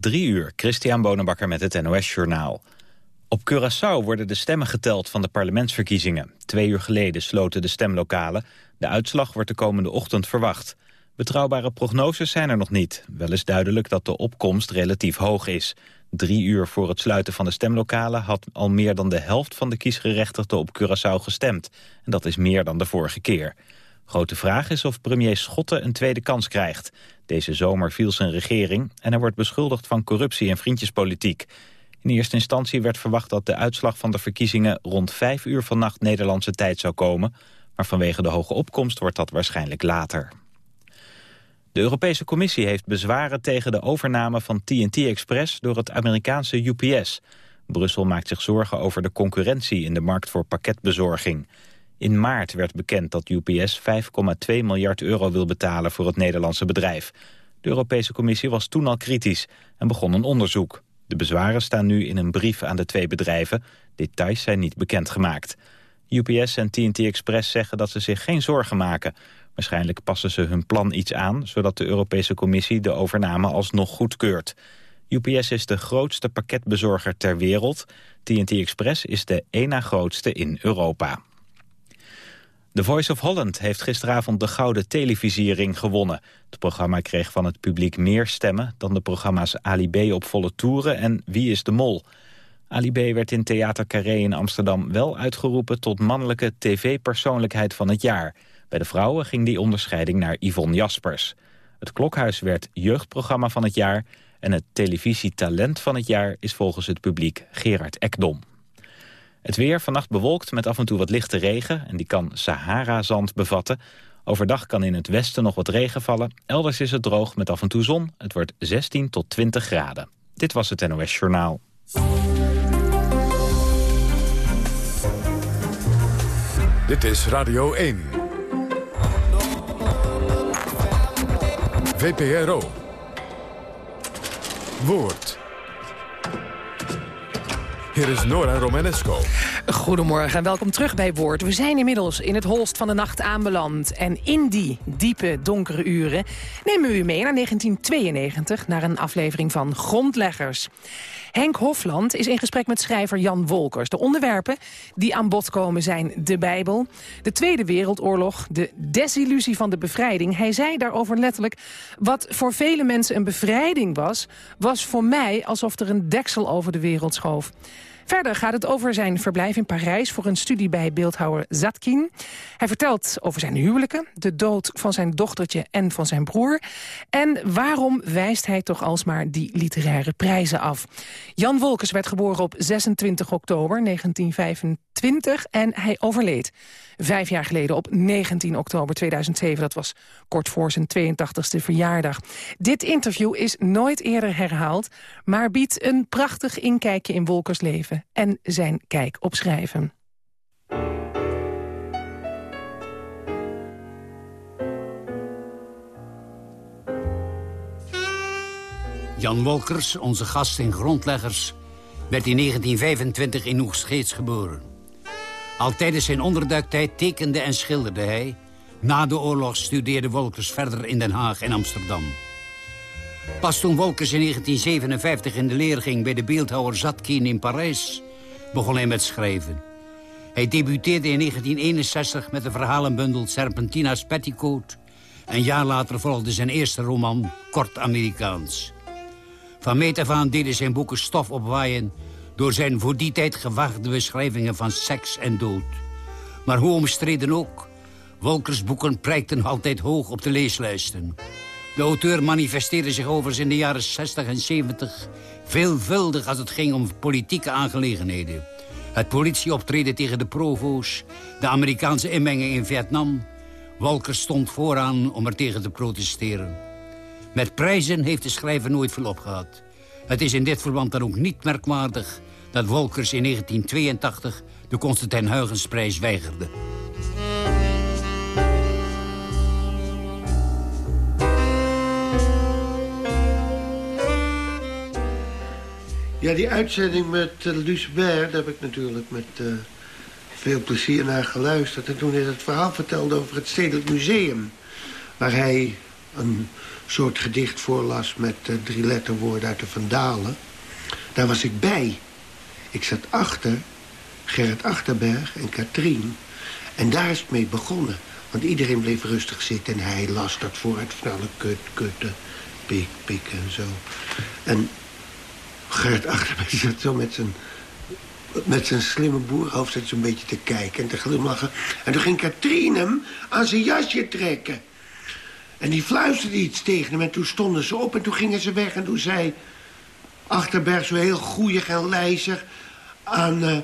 Drie uur, Christian Bonenbakker met het NOS Journaal. Op Curaçao worden de stemmen geteld van de parlementsverkiezingen. Twee uur geleden sloten de stemlokalen. De uitslag wordt de komende ochtend verwacht. Betrouwbare prognoses zijn er nog niet. Wel is duidelijk dat de opkomst relatief hoog is. Drie uur voor het sluiten van de stemlokalen... had al meer dan de helft van de kiesgerechtigden op Curaçao gestemd. En dat is meer dan de vorige keer. Grote vraag is of premier Schotten een tweede kans krijgt. Deze zomer viel zijn regering en hij wordt beschuldigd van corruptie en vriendjespolitiek. In eerste instantie werd verwacht dat de uitslag van de verkiezingen rond vijf uur vannacht Nederlandse tijd zou komen. Maar vanwege de hoge opkomst wordt dat waarschijnlijk later. De Europese Commissie heeft bezwaren tegen de overname van TNT Express door het Amerikaanse UPS. Brussel maakt zich zorgen over de concurrentie in de markt voor pakketbezorging. In maart werd bekend dat UPS 5,2 miljard euro wil betalen voor het Nederlandse bedrijf. De Europese Commissie was toen al kritisch en begon een onderzoek. De bezwaren staan nu in een brief aan de twee bedrijven. Details zijn niet bekendgemaakt. UPS en TNT Express zeggen dat ze zich geen zorgen maken. Waarschijnlijk passen ze hun plan iets aan... zodat de Europese Commissie de overname alsnog goedkeurt. UPS is de grootste pakketbezorger ter wereld. TNT Express is de één na grootste in Europa. The Voice of Holland heeft gisteravond de Gouden Televisiering gewonnen. Het programma kreeg van het publiek meer stemmen dan de programma's Ali B op volle toeren en Wie is de Mol. Ali B werd in Theater Carré in Amsterdam wel uitgeroepen tot mannelijke tv-persoonlijkheid van het jaar. Bij de vrouwen ging die onderscheiding naar Yvonne Jaspers. Het Klokhuis werd jeugdprogramma van het jaar en het televisietalent van het jaar is volgens het publiek Gerard Ekdom. Het weer vannacht bewolkt met af en toe wat lichte regen... en die kan Sahara-zand bevatten. Overdag kan in het westen nog wat regen vallen. Elders is het droog met af en toe zon. Het wordt 16 tot 20 graden. Dit was het NOS Journaal. Dit is Radio 1. VPRO. Woord. Hier is Nora Romanesco. Goedemorgen en welkom terug bij Woord. We zijn inmiddels in het holst van de nacht aanbeland. En in die diepe, donkere uren nemen we u mee naar 1992... naar een aflevering van Grondleggers. Henk Hofland is in gesprek met schrijver Jan Wolkers. De onderwerpen die aan bod komen zijn de Bijbel, de Tweede Wereldoorlog... de desillusie van de bevrijding. Hij zei daarover letterlijk... wat voor vele mensen een bevrijding was... was voor mij alsof er een deksel over de wereld schoof. Verder gaat het over zijn verblijf in Parijs voor een studie bij beeldhouwer Zatkin. Hij vertelt over zijn huwelijken, de dood van zijn dochtertje en van zijn broer. En waarom wijst hij toch alsmaar die literaire prijzen af? Jan Wolkers werd geboren op 26 oktober 1925 en hij overleed vijf jaar geleden op 19 oktober 2007. Dat was kort voor zijn 82e verjaardag. Dit interview is nooit eerder herhaald, maar biedt een prachtig inkijkje in Wolkers leven en zijn kijk op schrijven. Jan Wolkers, onze gast in Grondleggers, werd in 1925 in Oegstgeets geboren. Al tijdens zijn onderduiktijd tekende en schilderde hij. Na de oorlog studeerde Wolkers verder in Den Haag en Amsterdam. Pas toen Wolkers in 1957 in de leer ging bij de beeldhouwer Zatkin in Parijs... begon hij met schrijven. Hij debuteerde in 1961 met de verhalenbundel Serpentina's Petticoat... Een jaar later volgde zijn eerste roman, Kort Amerikaans. Van meet af aan deden zijn boeken stof opwaaien door zijn voor die tijd gewaagde beschrijvingen van seks en dood. Maar hoe omstreden ook, Wolkers boeken prijkten altijd hoog op de leeslijsten. De auteur manifesteerde zich overigens in de jaren 60 en 70... veelvuldig als het ging om politieke aangelegenheden. Het politieoptreden tegen de provo's, de Amerikaanse inmenging in Vietnam... Wolkers stond vooraan om er tegen te protesteren. Met prijzen heeft de schrijver nooit veel opgehad. Het is in dit verband dan ook niet merkwaardig dat Wolkers in 1982 de Constantijn Huygensprijs weigerde. Ja, die uitzending met uh, Luce daar heb ik natuurlijk met uh, veel plezier naar geluisterd. En toen hij het verhaal vertelde over het Stedelijk Museum... waar hij een soort gedicht voorlas met uh, drie letterwoorden uit de Vandalen. Daar was ik bij. Ik zat achter Gerrit Achterberg en Katrien. En daar is het mee begonnen. Want iedereen bleef rustig zitten en hij las dat van alle kut, kutten, pik, pik en zo. En Gerrit Achterberg zat zo met zijn met zijn slimme boerhoofd zat zo'n beetje te kijken en te glimlachen. En toen ging Katrien hem aan zijn jasje trekken. En die fluisterde iets tegen hem en toen stonden ze op en toen gingen ze weg. En toen zei Achterberg zo heel goeig en lijzig... aan uh,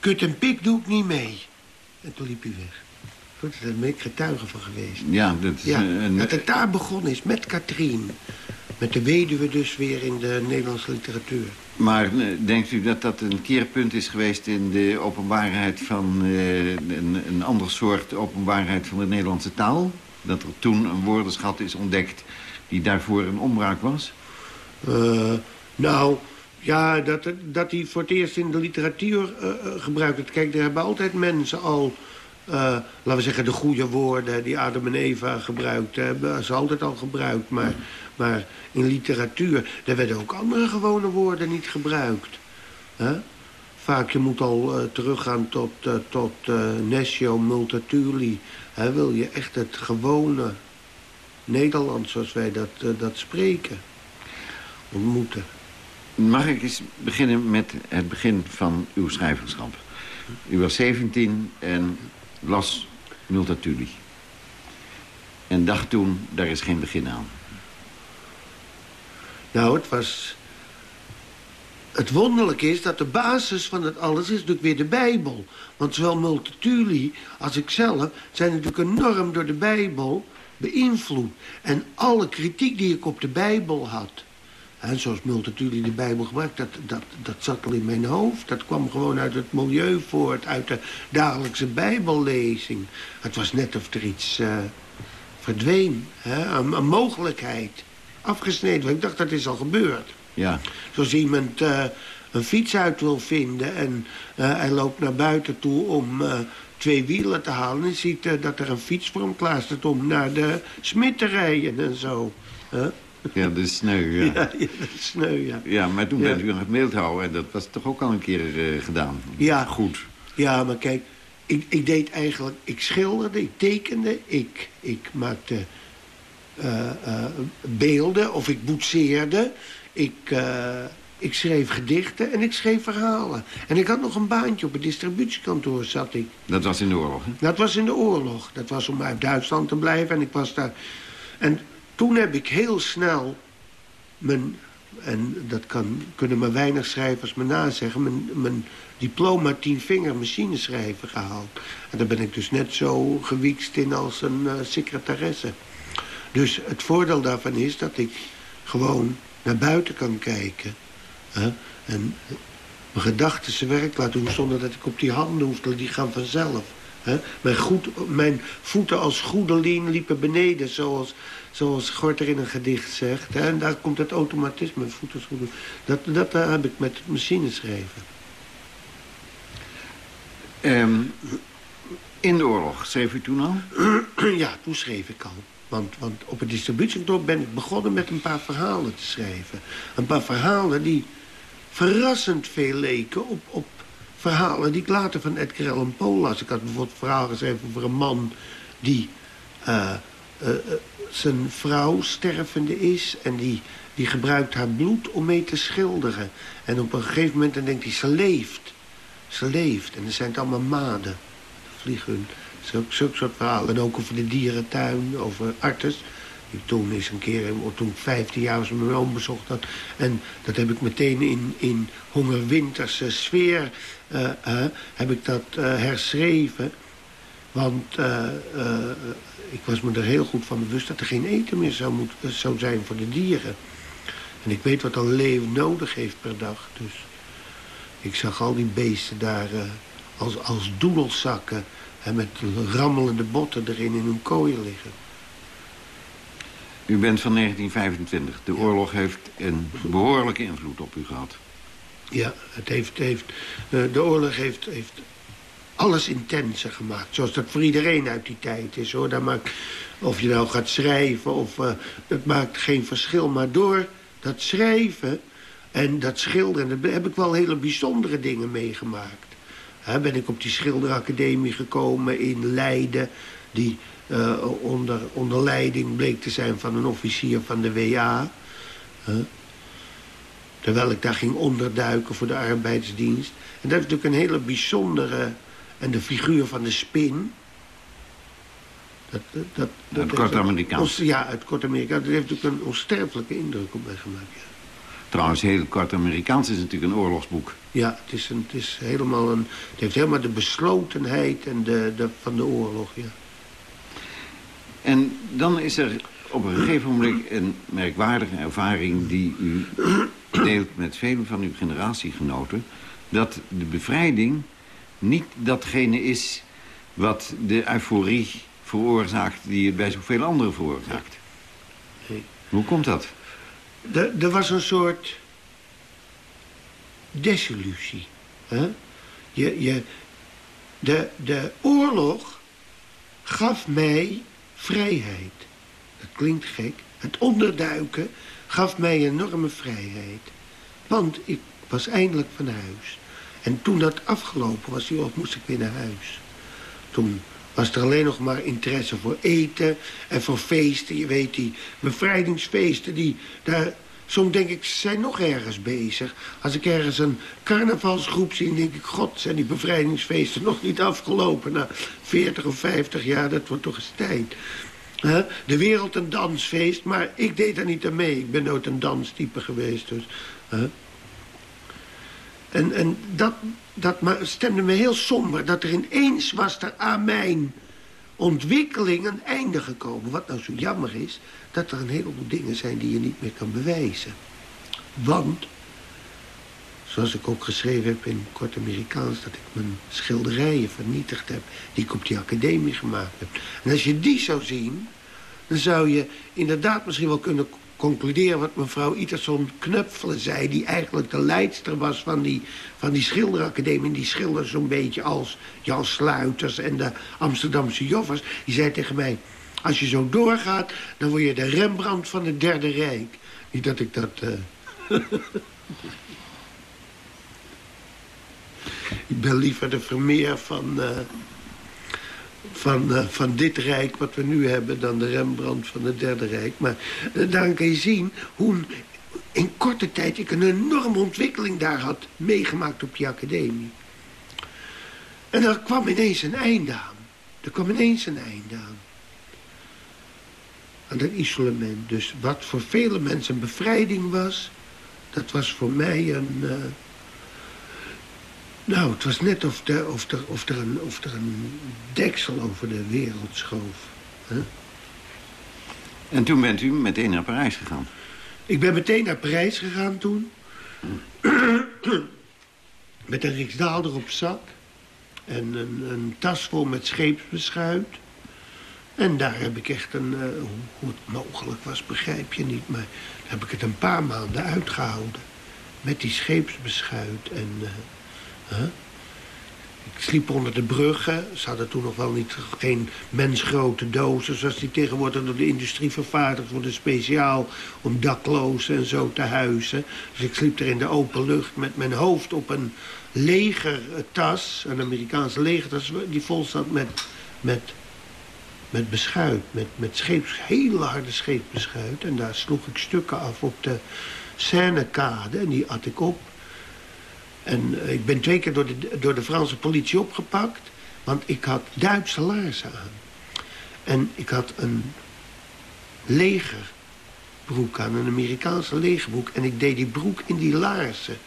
kut en pik doe ik niet mee. En toen liep hij weg. Goed, daar ben ik getuige van geweest. Ja, dat, ja, een... dat het daar begonnen is met Katrien. Met de weduwe dus weer in de Nederlandse literatuur. Maar eh, denkt u dat dat een keerpunt is geweest in de openbaarheid van uh, een, een ander soort openbaarheid van de Nederlandse taal? Dat er toen een woordenschat is ontdekt die daarvoor een ombraak was? Uh, nou, ja, dat, dat hij voor het eerst in de literatuur uh, gebruikt het. Kijk, er hebben altijd mensen al, uh, laten we zeggen, de goede woorden... die Adam en Eva gebruikt hebben, ze altijd al gebruikt. Maar, maar in literatuur, daar werden ook andere gewone woorden niet gebruikt. Huh? Vaak, je moet al uh, teruggaan tot, uh, tot Multatuli. Hè, wil je echt het gewone Nederlands, zoals wij dat, dat spreken, ontmoeten. Mag ik eens beginnen met het begin van uw schrijverschap? U was 17 en las Multatuli. En dacht toen, daar is geen begin aan. Nou, het was... Het wonderlijke is dat de basis van het alles is natuurlijk weer de Bijbel. Want zowel Multatuli als ikzelf zijn natuurlijk enorm door de Bijbel beïnvloed. En alle kritiek die ik op de Bijbel had... En zoals Multatuli de Bijbel gebruikt, dat, dat, dat zat al in mijn hoofd. Dat kwam gewoon uit het milieu voort, uit de dagelijkse bijbellezing. Het was net of er iets uh, verdween, hè? Een, een, mogelijkheid. Afgesneden, ik dacht dat is al gebeurd. Ja. Zoals iemand uh, een fiets uit wil vinden en uh, hij loopt naar buiten toe om twee wielen te halen... en ziet dat er een fiets voor hem klaar staat om naar de smid te rijden en zo. Ja, de sneu, ja. Ja, de sneu, ja. Ja, maar toen bent u aan het beeldhouden en dat was toch ook al een keer uh, gedaan? Ja. Goed. Ja, maar kijk, ik, ik deed eigenlijk... Ik schilderde, ik tekende, ik, ik maakte uh, uh, beelden of ik boetseerde. Ik, ik schreef gedichten en ik schreef verhalen. En ik had nog een baantje op het distributiekantoor, zat ik. Dat was in de oorlog, hè? Dat was in de oorlog. Dat was om uit Duitsland te blijven en ik was daar... En toen heb ik heel snel mijn, en dat kan, kunnen maar weinig schrijvers me nazeggen... mijn, mijn diploma tien vinger machineschrijver gehaald. En daar ben ik dus net zo gewiekst in als een uh, secretaresse. Dus het voordeel daarvan is dat ik gewoon naar buiten kan kijken. Hè? En mijn gedachten zijn werk laten doen zonder dat ik op die handen hoef. Die gaan vanzelf. Mijn, goed, mijn voeten als goede lien liepen beneden, zoals, zoals Gorter in een gedicht zegt. Hè? En daar komt het automatisme, voeten als goede Dat, dat uh, heb ik met machine schrijven. Um, in de oorlog, schreef u toen al? ja, toen schreef ik al. Want, want op het distributiekantoor ben ik begonnen met een paar verhalen te schrijven. Een paar verhalen die verrassend veel leken op, op verhalen die ik later van Edgar Allan Poe las. Ik had bijvoorbeeld verhaal geschreven over een man die uh, uh, zijn vrouw stervende is... en die, die gebruikt haar bloed om mee te schilderen. En op een gegeven moment dan denkt hij, ze leeft. Ze leeft. En dan zijn het allemaal maden. Vliegen. Zulke, zulke soort verhalen. En ook over de dierentuin, over artes. Ik toen eens een keer, toen ik 15 jaar was, mijn oom bezocht had. En dat heb ik meteen in, in hongerwinterse sfeer uh, uh, heb ik dat uh, herschreven. Want ik was me er heel goed van bewust dat er geen eten meer zou, moet, zou zijn voor de dieren. En ik weet wat een leeuw nodig heeft per dag. Dus ik zag al die beesten daar als, als doedelzakken... en met rammelende botten erin in hun kooien liggen. U bent van 1925. De oorlog heeft een behoorlijke invloed op u gehad. Ja, het heeft, heeft, de oorlog heeft, heeft alles intenser gemaakt. Zoals dat voor iedereen uit die tijd is, hoor. Dat maakt, of je nou gaat schrijven, of, uh, maakt geen verschil. Maar door dat schrijven en dat schilderen... heb ik wel hele bijzondere dingen meegemaakt. Ben ik op die schilderacademie gekomen in Leiden... die uh, onder, onder leiding bleek te zijn van een officier van de WA... Terwijl ik daar ging onderduiken voor de arbeidsdienst. En dat is natuurlijk een hele bijzondere... En de figuur van de spin... Dat, dat, dat Kort-Amerikaans. Ja, uit Kort-Amerika. Dat heeft natuurlijk een onsterfelijke indruk op mij gemaakt. Ja. Trouwens, heel Kort-Amerikaans is natuurlijk een oorlogsboek. Ja, het, is een, het, is helemaal een, het heeft helemaal de beslotenheid en de, de, van de oorlog, ja. En dan is er op een gegeven moment een merkwaardige ervaring... die u deelt met vele van uw generatiegenoten... dat de bevrijding niet datgene is wat de euforie veroorzaakt... die het bij zoveel anderen veroorzaakt. Nee. Hoe komt dat? Er was een soort desillusie. Hè? Je, je, de, de oorlog gaf mij vrijheid. Dat klinkt gek. Het onderduiken gaf mij enorme vrijheid. Want ik was eindelijk van huis. En toen dat afgelopen was, moest ik weer naar huis. Toen was er alleen nog maar interesse voor eten en voor feesten. Je weet, die bevrijdingsfeesten, die, daar, soms denk ik, ze zijn nog ergens bezig. Als ik ergens een carnavalsgroep zie, denk ik... God, zijn die bevrijdingsfeesten nog niet afgelopen na 40 of 50 jaar? Dat wordt toch eens tijd. De wereld een dansfeest, maar ik deed daar niet aan mee. Ik ben nooit een danstype geweest, dus... En, en dat, dat stemde me heel somber. Dat er ineens was er aan mijn ontwikkeling een einde gekomen. Wat nou zo jammer is, dat er een heleboel dingen zijn die je niet meer kan bewijzen. Want, zoals ik ook geschreven heb in kort Amerikaans... dat ik mijn schilderijen vernietigd heb, die ik op die academie gemaakt heb. En als je die zou zien, dan zou je inderdaad misschien wel kunnen concluderen wat mevrouw Iterson Knupfelen zei... die eigenlijk de leidster was van die, van die schilderacademie. die schilderde zo'n beetje als Jan Sluiters en de Amsterdamse joffers. Die zei tegen mij, als je zo doorgaat... dan word je de Rembrandt van het Derde Rijk. Niet dat ik dat... Uh... ik ben liever de Vermeer van... Uh van, uh, van dit rijk wat we nu hebben... dan de Rembrandt van het Derde Rijk. Maar uh, daarin kan je zien hoe in korte tijd ik een enorme ontwikkeling daar had meegemaakt op die academie. En er kwam ineens een einde aan. Er kwam ineens een einde aan. Aan dat isolement. Dus wat voor vele mensen een bevrijding was... dat was voor mij een... Uh, nou, het was net of, de, of, er, of, er een, of er een deksel over de wereld schoof. En toen bent u meteen naar Parijs gegaan? Ik ben meteen naar Parijs gegaan toen. met een riksdaalder op zak. En een, een, tas vol met scheepsbeschuit. En daar heb ik echt een... Uh, hoe, het mogelijk was, begrijp je niet. Maar daar heb ik het een paar maanden uitgehouden. Met die scheepsbeschuit en... Uh, ik sliep onder de bruggen. Ze hadden toen nog wel niet, geen mensgrote dozen... zoals die tegenwoordig door de industrie vervaardigd worden... speciaal om daklozen en zo te huizen. Dus ik sliep er in de open lucht met mijn hoofd op een legertas... een Amerikaanse legertas die vol zat met, met, met beschuit. Met, met scheeps, hele harde scheepsbeschuit. En daar sloeg ik stukken af op de Seinekade en die at ik op... En eh, ik ben twee keer door de, door de Franse politie opgepakt. Want ik had Duitse laarzen aan. En ik had een legerbroek aan, een Amerikaanse legerbroek. En ik deed die broek in die laarzen.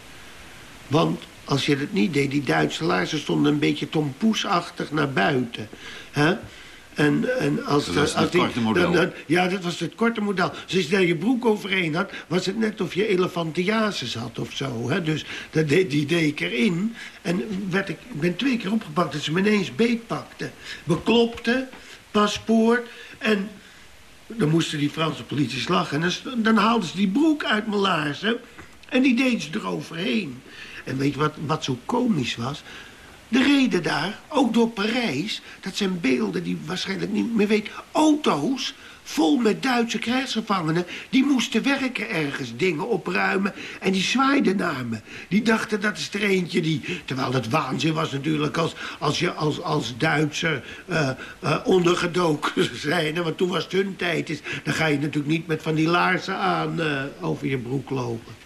Want als je dat niet deed, die Duitse laarzen stonden een beetje tompoesachtig naar buiten. hè? En, en als dat was het korte model. Dan, ja, dat was het korte model. Dus als je daar je broek overheen had, was het net of je elefantiasis had of zo. Hè? Dus dat deed, die deed ik erin. En werd ik, ik ben twee keer opgepakt dat ze me ineens beetpakten. Beklopte, paspoort en... Dan moesten die Franse politie lachen. En dan, dan haalden ze die broek uit mijn laarzen. En die deden ze eroverheen. En weet je wat, wat zo komisch was? De reden daar, ook door Parijs, dat zijn beelden die waarschijnlijk niet meer weet. Auto's vol met Duitse krijgsgevangenen. Die moesten werken ergens, dingen opruimen. En die zwaaiden naar me. Die dachten, dat is er eentje die... Terwijl het waanzin was natuurlijk als, als je als, als Duitser uh, uh, ondergedoken zijn. Want toen was het hun tijd. Is, dan ga je natuurlijk niet met van die laarzen aan uh, over je broek lopen.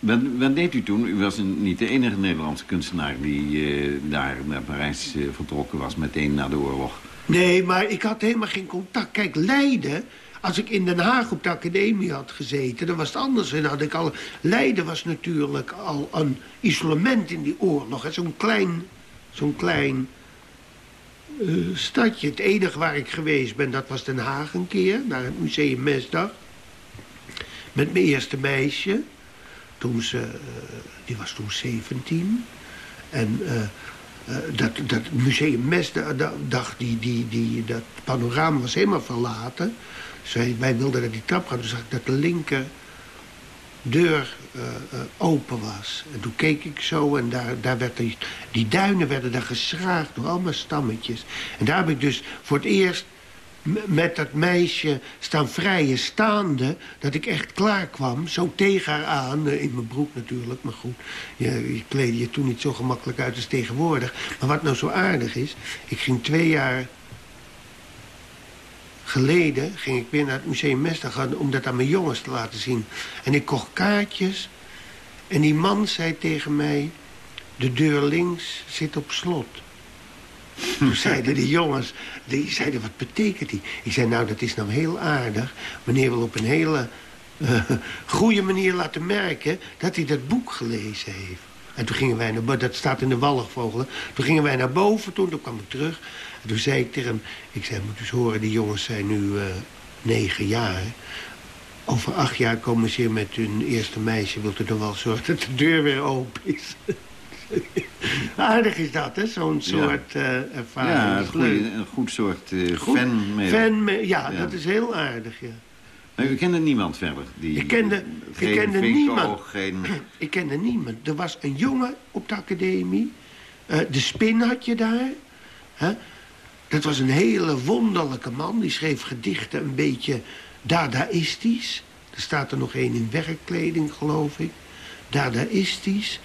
Wat, deed u toen? U was niet de enige Nederlandse kunstenaar die daar naar Parijs vertrokken was meteen na de oorlog. Nee, maar ik had helemaal geen contact. Kijk, Leiden, als ik in Den Haag op de academie had gezeten... dan was het anders. En had ik al... Leiden was natuurlijk al een isolement in die oorlog. Zo'n klein, zo'n klein uh, stadje. Het enige waar ik geweest ben, dat was Den Haag een keer. Naar het museum Mesdag. Met mijn eerste meisje. Toen ze... Uh, die was toen 17. En... Uh, uh, dat, dat museum Mes, dacht die, die, die, dat panorama was helemaal verlaten. Dus wij, wilden naar die trap gaan. Toen zag ik dat de linker deur open was. En toen keek ik zo en daar, daar werd die, die duinen werden daar geschraagd door allemaal stammetjes. En daar heb ik dus voor het eerst met dat meisje staan vrijen staande... dat ik echt klaar kwam, zo tegen haar aan, eh, in mijn broek natuurlijk. Maar goed, je, je kleedde je toen niet zo gemakkelijk uit als tegenwoordig. Maar wat nou zo aardig is, ik ging twee jaar geleden... ging ik weer naar het museum Mester gaan om dat aan mijn jongens te laten zien. En ik kocht kaartjes en die man zei tegen mij... de deur links zit op slot. Toen zeiden die jongens, die zeiden, wat betekent die? Ik zei, nou, dat is nou heel aardig. Meneer wil op een hele uh, goede manier laten merken... dat hij dat boek gelezen heeft. En toen gingen wij naar dat staat in de Walligvogelen. Toen gingen wij naar boven, toen, toen kwam ik terug. En toen zei ik tegen hem, ik zei, moet eens horen, die jongens zijn nu uh, negen jaar. Over acht jaar komen ze hier met hun eerste meisje. Wilt u dan wel zorgen dat de deur weer open is? Aardig is dat, hè? Zo'n soort uh, ervaring. Ja, een, goed soort uh, goed, fan. ja, ja, dat is heel aardig, ja. Maar u kende niemand verder? Die, ik kende, geen ik kende niemand. Geen... Ik kende niemand. Er was een jongen op de academie. Uh, de Spin had je daar. Dat was een hele wonderlijke man. Die schreef gedichten een beetje dadaïstisch. Er staat er nog één in werkkleding, geloof ik. Dadaïstisch.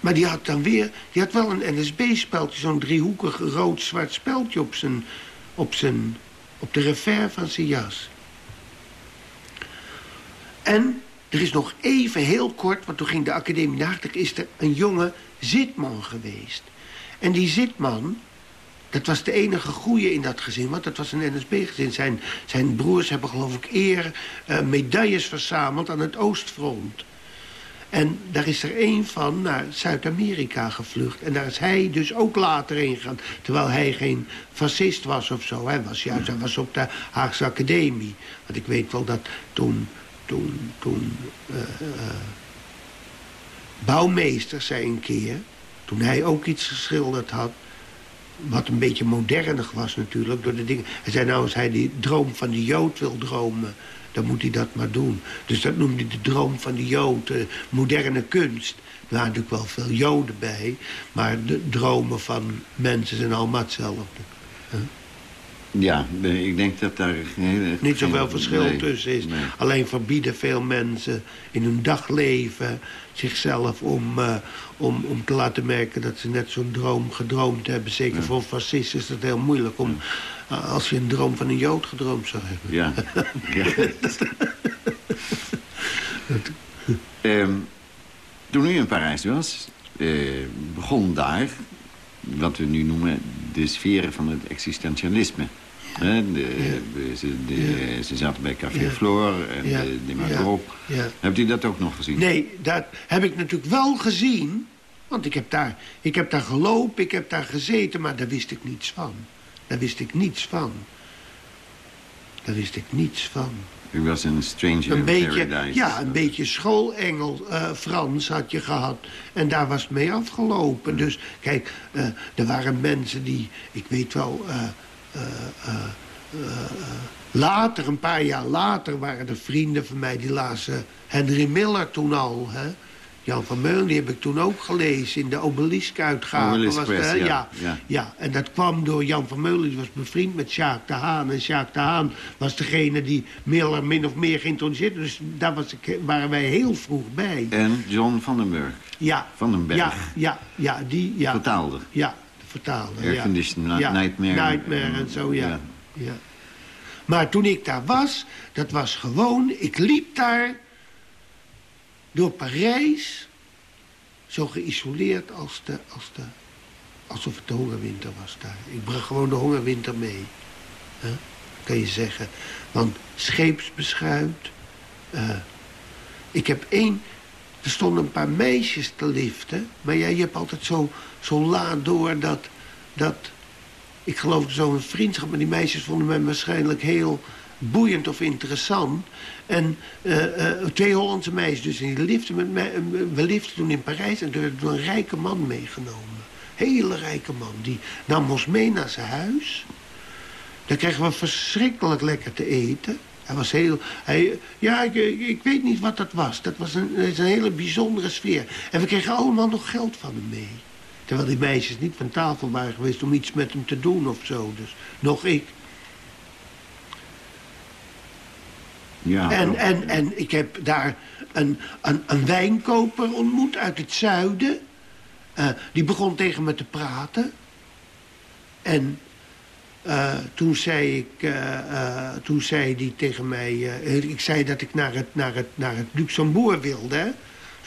Maar die had dan weer... Die had wel een NSB-speldje, zo'n driehoekig rood-zwart speldje op zijn... Op, zijn, op de revers van zijn jas. En er is nog even heel kort, want toen ging de academie naar... is er een jonge zitman geweest. En die zitman, dat was de enige goeie in dat gezin, want dat was een NSB-gezin. Zijn, zijn broers hebben geloof ik eer uh, medailles verzameld aan het Oostfront. En daar is er één van naar Zuid-Amerika gevlucht. En daar is hij dus ook later heen gegaan. Terwijl hij geen fascist was of zo. Hij was juist hij was op de Haagse Academie. Want ik weet wel dat toen... toen, toen uh, uh, Bouwmeester zei een keer... toen hij ook iets geschilderd had... wat een beetje modernig was natuurlijk door de dingen. Hij zei nou, als hij die droom van de Jood wil dromen dan moet hij dat maar doen. Dus dat noemde hij de droom van de Jood, moderne kunst. Er waren natuurlijk wel veel Joden bij, maar de dromen van mensen zijn allemaal hetzelfde. Huh? Ja, ik denk dat daar geen, niet zoveel verschil nee, tussen is. Nee. Alleen verbieden veel mensen in hun dagleven zichzelf om, uh, om, om te laten merken dat ze net zo'n droom gedroomd hebben. Zeker ja. voor fascisten is dat heel moeilijk om, ja. Uh, als je een droom van een Jood gedroomd zou hebben. Ja. ja. um, toen u in Parijs was, uh, begon daar wat we nu noemen de sferen van het existentialisme. De, de, ze, de, ze, zaten bij Café. Flore en de Demagoog. Ja. Hebt u dat ook nog gezien? Nee, dat heb ik natuurlijk wel gezien. Want ik heb, daar, ik heb daar gelopen, ik heb daar gezeten, maar daar wist ik niets van. Daar wist ik niets van. Daar wist ik niets van. U was een stranger een beetje, paradise. Ja, een beetje schoolengel uh, Frans had je gehad. En daar was het mee afgelopen. Mm. Dus kijk, uh, er waren mensen die, ik weet wel... Uh, later, een paar jaar later, waren er vrienden van mij... die lazen Henry Miller toen al, hè? Jan van Meulen, die heb ik toen ook gelezen in de Obelisk-uitgave. Obelisk ja. ja, Ja. ja. en dat kwam door Jan van Meulen, die was bevriend met Sjaak de Haan. En Sjaak de Haan was degene die Miller min of meer geïntroduceerd. Dus daar was ik, waren wij heel vroeg bij. En John van den Burg. Ja, Van den Berg. ja, ja, ja, die, ja. Vertaalde. Ja, de vertaalde. ja. Airconditioned ja. Nightmare. Nightmare en zo, ja. Ja. ja. Maar toen ik daar was, dat was gewoon... Ik liep daar door Parijs... zo geïsoleerd als de, als de, alsof het de hongerwinter was daar. Ik bracht gewoon de hongerwinter mee. hè, Kan je zeggen. Want scheepsbeschuit... eh, ik heb één... Er stonden een paar meisjes te liften. Maar ja, je hebt altijd zo, zo laat door dat... dat ik geloof zo'n vriendschap met die meisjes vonden mij waarschijnlijk heel boeiend of interessant. En eh, eh, twee Hollandse meisjes dus. Die liften met mij, eh, we liften toen in Parijs en toen werd een rijke man meegenomen. Hele rijke man. Die nam ons mee naar zijn huis. Daar kregen we verschrikkelijk lekker te eten. Hij was heel... Hij, ja, ik, ik weet niet wat dat was. Dat was een, een hele bijzondere sfeer. En we kregen allemaal nog geld van hem mee. Terwijl die meisjes niet van tafel waren geweest om iets met hem te doen of zo. Dus nog ik. Ja. En, en, en ik heb daar een, een, een wijnkoper ontmoet uit het zuiden. Eh, die begon tegen me te praten. En eh, toen zei ik, eh, toen zei die tegen mij, ik zei dat ik naar het, naar het, naar het Luxembourg wilde. Hè? Toen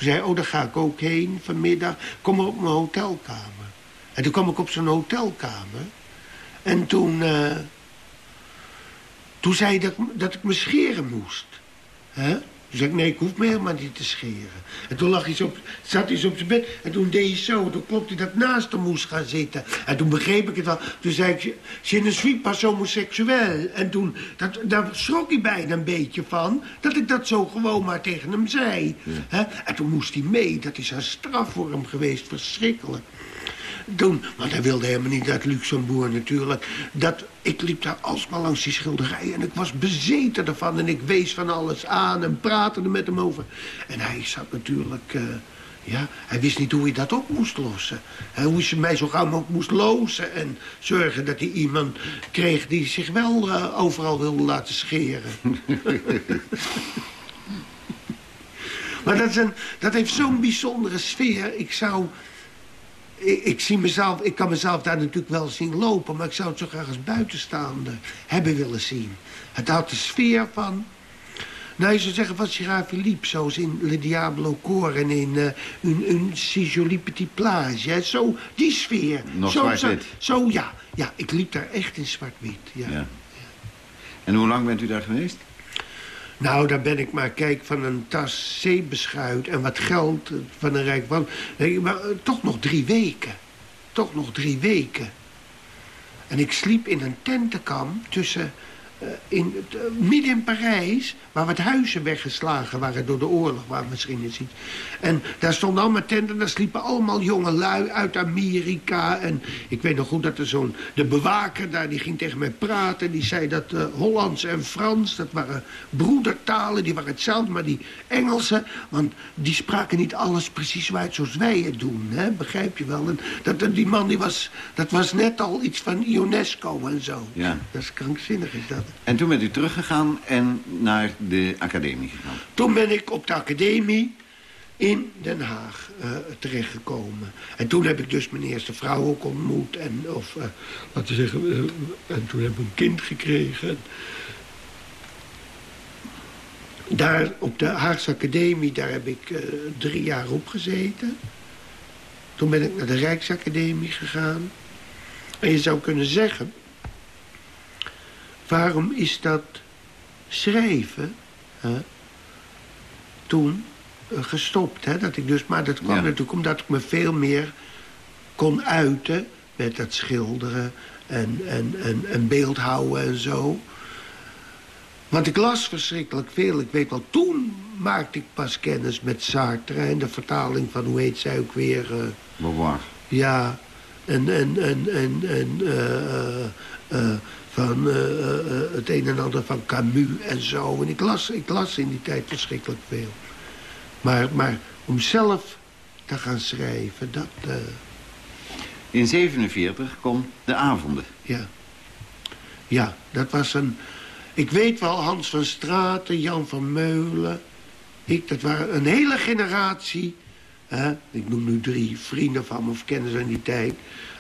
zei hij, oh daar ga ik ook heen vanmiddag. Kom maar op mijn hotelkamer. En toen kwam ik op zijn hotelkamer. En toen, toen zei hij dat, dat ik me scheren moest. Hè? Toen zei ik, nee, ik hoef me helemaal niet te scheren. En toen lag hij zo zat hij zo op zijn bed en toen deed hij zo. Toen klopte hij dat naast hem moest gaan zitten. En toen begreep ik het wel. Toen zei ik, je ne suis pas homoseksueel. En toen, dat, daar schrok hij bijna een beetje van. Dat ik dat zo gewoon maar tegen hem zei. Hè? En toen moest hij mee. Dat is een straf voor hem geweest. Verschrikkelijk doen. Want hij wilde helemaal niet uit Luxemburg natuurlijk. Dat, ik liep daar alsmaar langs die schilderijen en ik was bezeten ervan. En ik wees van alles aan en praatte er met hem over. En hij zat natuurlijk... eh, ja, hij wist niet hoe hij dat op moest lossen. Hij hoe ze mij zo gauw mogelijk moest lozen... en zorgen dat hij iemand kreeg die zich wel eh, overal wilde laten scheren. maar dat, is een, dat heeft zo'n bijzondere sfeer. Ik zou... Ik, ik, zie mezelf, ik kan mezelf daar natuurlijk wel zien lopen... maar ik zou het zo graag als buitenstaander hebben willen zien. Het had de sfeer van... Nou, je zou zeggen van Gérard Philippe, zoals in Le Diablo Cor en in uh, Un, un si jolie petit plage. Hè? Zo, die sfeer. Nog zo, zo, zo, ja. Ja, ik liep daar echt in zwart-wit. Ja. Ja. En hoe lang bent u daar geweest? Nou, daar ben ik maar, kijk, van een tas zeebeschuit en wat geld van een rijk man. Maar eh, toch nog drie weken. Toch nog drie weken. En ik sliep in een tentenkamp tussen... eh, in, het, eh, midden in Parijs, waar wat huizen weggeslagen waren door de oorlog, waar misschien eens iets. En daar stonden allemaal tenten, daar sliepen allemaal jonge lui uit Amerika. En ik weet nog goed dat er zo'n, de bewaker daar, die ging tegen mij praten. Die zei dat eh, Hollands en Frans, dat waren broedertalen, die waren hetzelfde. Maar die Engelsen, want die spraken niet alles precies uit zoals wij het doen, hè? begrijp je wel. En dat- die man, die was, dat was net al iets van UNESCO en zo. Ja. Dat is krankzinnig, is dat. En toen bent u teruggegaan en naar de academie gegaan. Toen ben ik op de academie in Den Haag eh, terechtgekomen. En toen heb ik dus mijn eerste vrouw ook ontmoet. En, of, eh, laten we zeggen, eh, en toen heb ik een kind gekregen. Daar op de Haagse Academie, daar heb ik drie jaar op gezeten. Toen ben ik naar de Rijksacademie gegaan. En je zou kunnen zeggen... waarom is dat schrijven... hè, toen eh, gestopt. Hè? Dat ik dus, maar dat kwam Ja. natuurlijk omdat ik me veel meer kon uiten... met dat schilderen en, en, en, en beeldhouden en zo. Want ik las verschrikkelijk veel. Ik weet wel, toen maakte ik pas kennis met Sartre... en de vertaling van, hoe heet zij ook weer... eh, Beauvoir. ja, en, en, en, en, en eh, van eh, eh, eh, het een en ander van Camus en zo. En ik las, ik las in die tijd verschrikkelijk veel. Maar, maar om zelf te gaan schrijven. Dat, uh... In 47 komt de avonden. Ja. Ja, dat was een... Ik weet wel, Hans van Straten, Jan van Meulen... Ik, dat waren een hele generatie... Hè? Ik noem nu drie vrienden van me of ze in die tijd.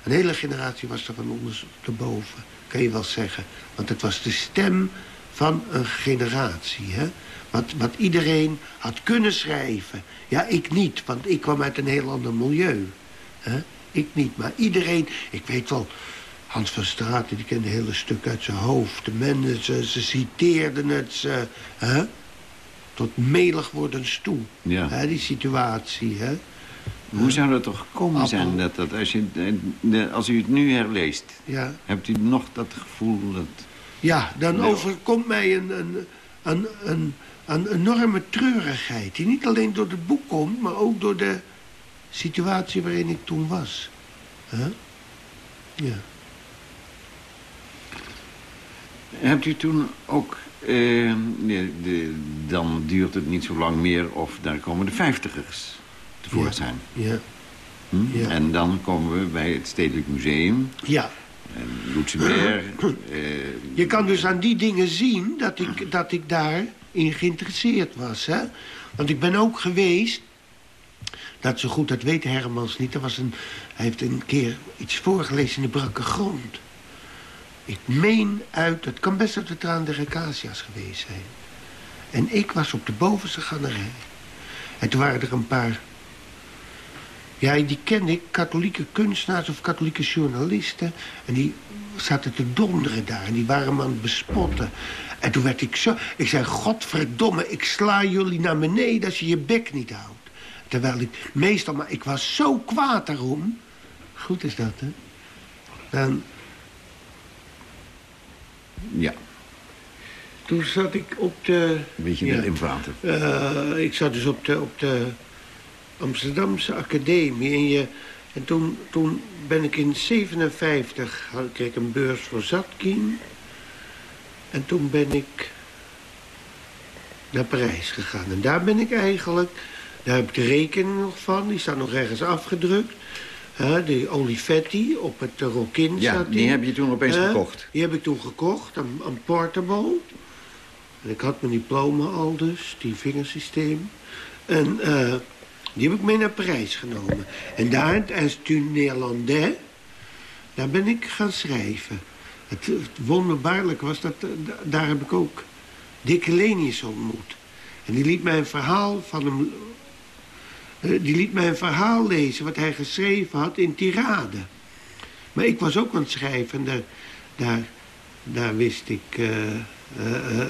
Een hele generatie was er van onder boven, kan je wel zeggen. Want het was de stem van een generatie, hè? Wat, wat iedereen had kunnen schrijven. Ja, ik niet, want ik kwam uit een heel ander milieu. Hè? Ik niet, maar iedereen... Ik weet wel, Hans van Straten, die kende hele stuk uit zijn hoofd. De mensen, ze, ze citeerden het, ze, hè? tot melig worden toe. Ja. Hè, die situatie, hè. Hoe zou dat toch gekomen zijn? Dat, dat als, je, als u het nu herleest, ja. hebt u nog dat gevoel dat... Ja, dan overkomt mij een, een, een, een, een enorme treurigheid. Die niet alleen door het boek komt, maar ook door de situatie waarin ik toen was. Huh? Ja. Hebt u toen ook... Uh, de, dan duurt het niet zo lang meer of daar komen de vijftigers tevoorschijn. Ja. ja. Hm? ja. En dan komen we bij het Stedelijk Museum. Ja. En Luxemburg. uh, Je kan dus aan die dingen zien dat ik, dat ik daarin geïnteresseerd was. Hè? Want ik ben ook geweest dat zo goed, dat weet Hermans niet. Er was een, hij heeft een keer iets voorgelezen in de brakke grond. Ik meen uit, het kan best uit de traan der Acacia's geweest zijn. En ik was op de bovenste galerij. En toen waren er een paar... Ja, die ken ik, katholieke kunstenaars of katholieke journalisten. En die zaten te donderen daar. En die waren me aan het bespotten. En toen werd ik zo... Ik zei, godverdomme, ik sla jullie naar beneden als je je bek niet houdt. Terwijl ik meestal... Maar ik was zo kwaad daarom. Goed is dat, hè? Dan... Ja. Toen zat ik op de... Een beetje ja, in praten. Uh, ik zat dus op de, op de Amsterdamse Academie. En, je, en toen, toen ben ik in 57... Had, kreeg ik een beurs voor Zatkin. En toen ben ik naar Parijs gegaan. En daar ben ik eigenlijk daar heb ik de rekening nog van. Die staat nog ergens afgedrukt. De Olivetti op het Rokin Ja, die. heb je toen opeens gekocht. Die heb ik toen gekocht, aan, aan Portable. En ik had mijn diploma al dus, die vingersysteem. En uh, die heb ik mee naar Parijs genomen. En daar, het Institut Néerlandais, daar ben ik gaan schrijven. Het, het wonderbaarlijke was dat, daar heb ik ook Dick Lenius ontmoet. En die liet mij een verhaal van hem eh, die liet mij een verhaal lezen wat hij geschreven had in tirade. Maar ik was ook aan het schrijven en daar, daar, wist ik... Uh,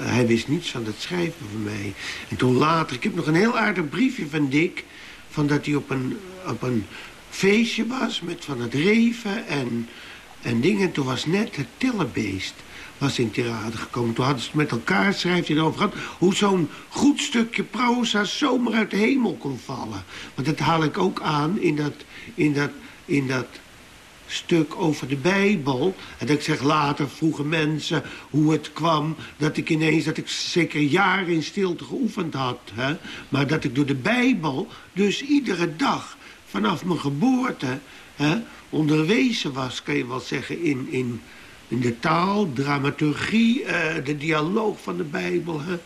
hij wist niets van het schrijven van mij. En toen later, ik heb nog een heel aardig briefje van Dick... van dat hij op een, op een feestje was met van het reven en, en dingen. Toen was net het tillenbeest was in tirade gekomen. Toen hadden ze het met elkaar, schrijft hij erover gehad... hoe zo'n goed stukje proza zomaar uit de hemel kon vallen. Want dat haal ik ook aan in dat, in dat, in dat stuk over de Bijbel. En dat ik zeg, later vroegen mensen hoe het kwam... dat ik ineens, dat ik zeker jaren in stilte geoefend had. Hè? Maar dat ik door de Bijbel dus iedere dag vanaf mijn geboorte... Hè, onderwezen was, kan je wel zeggen, in... in in de taal, dramaturgie, uh, de dialoog van de Bijbel. Hè?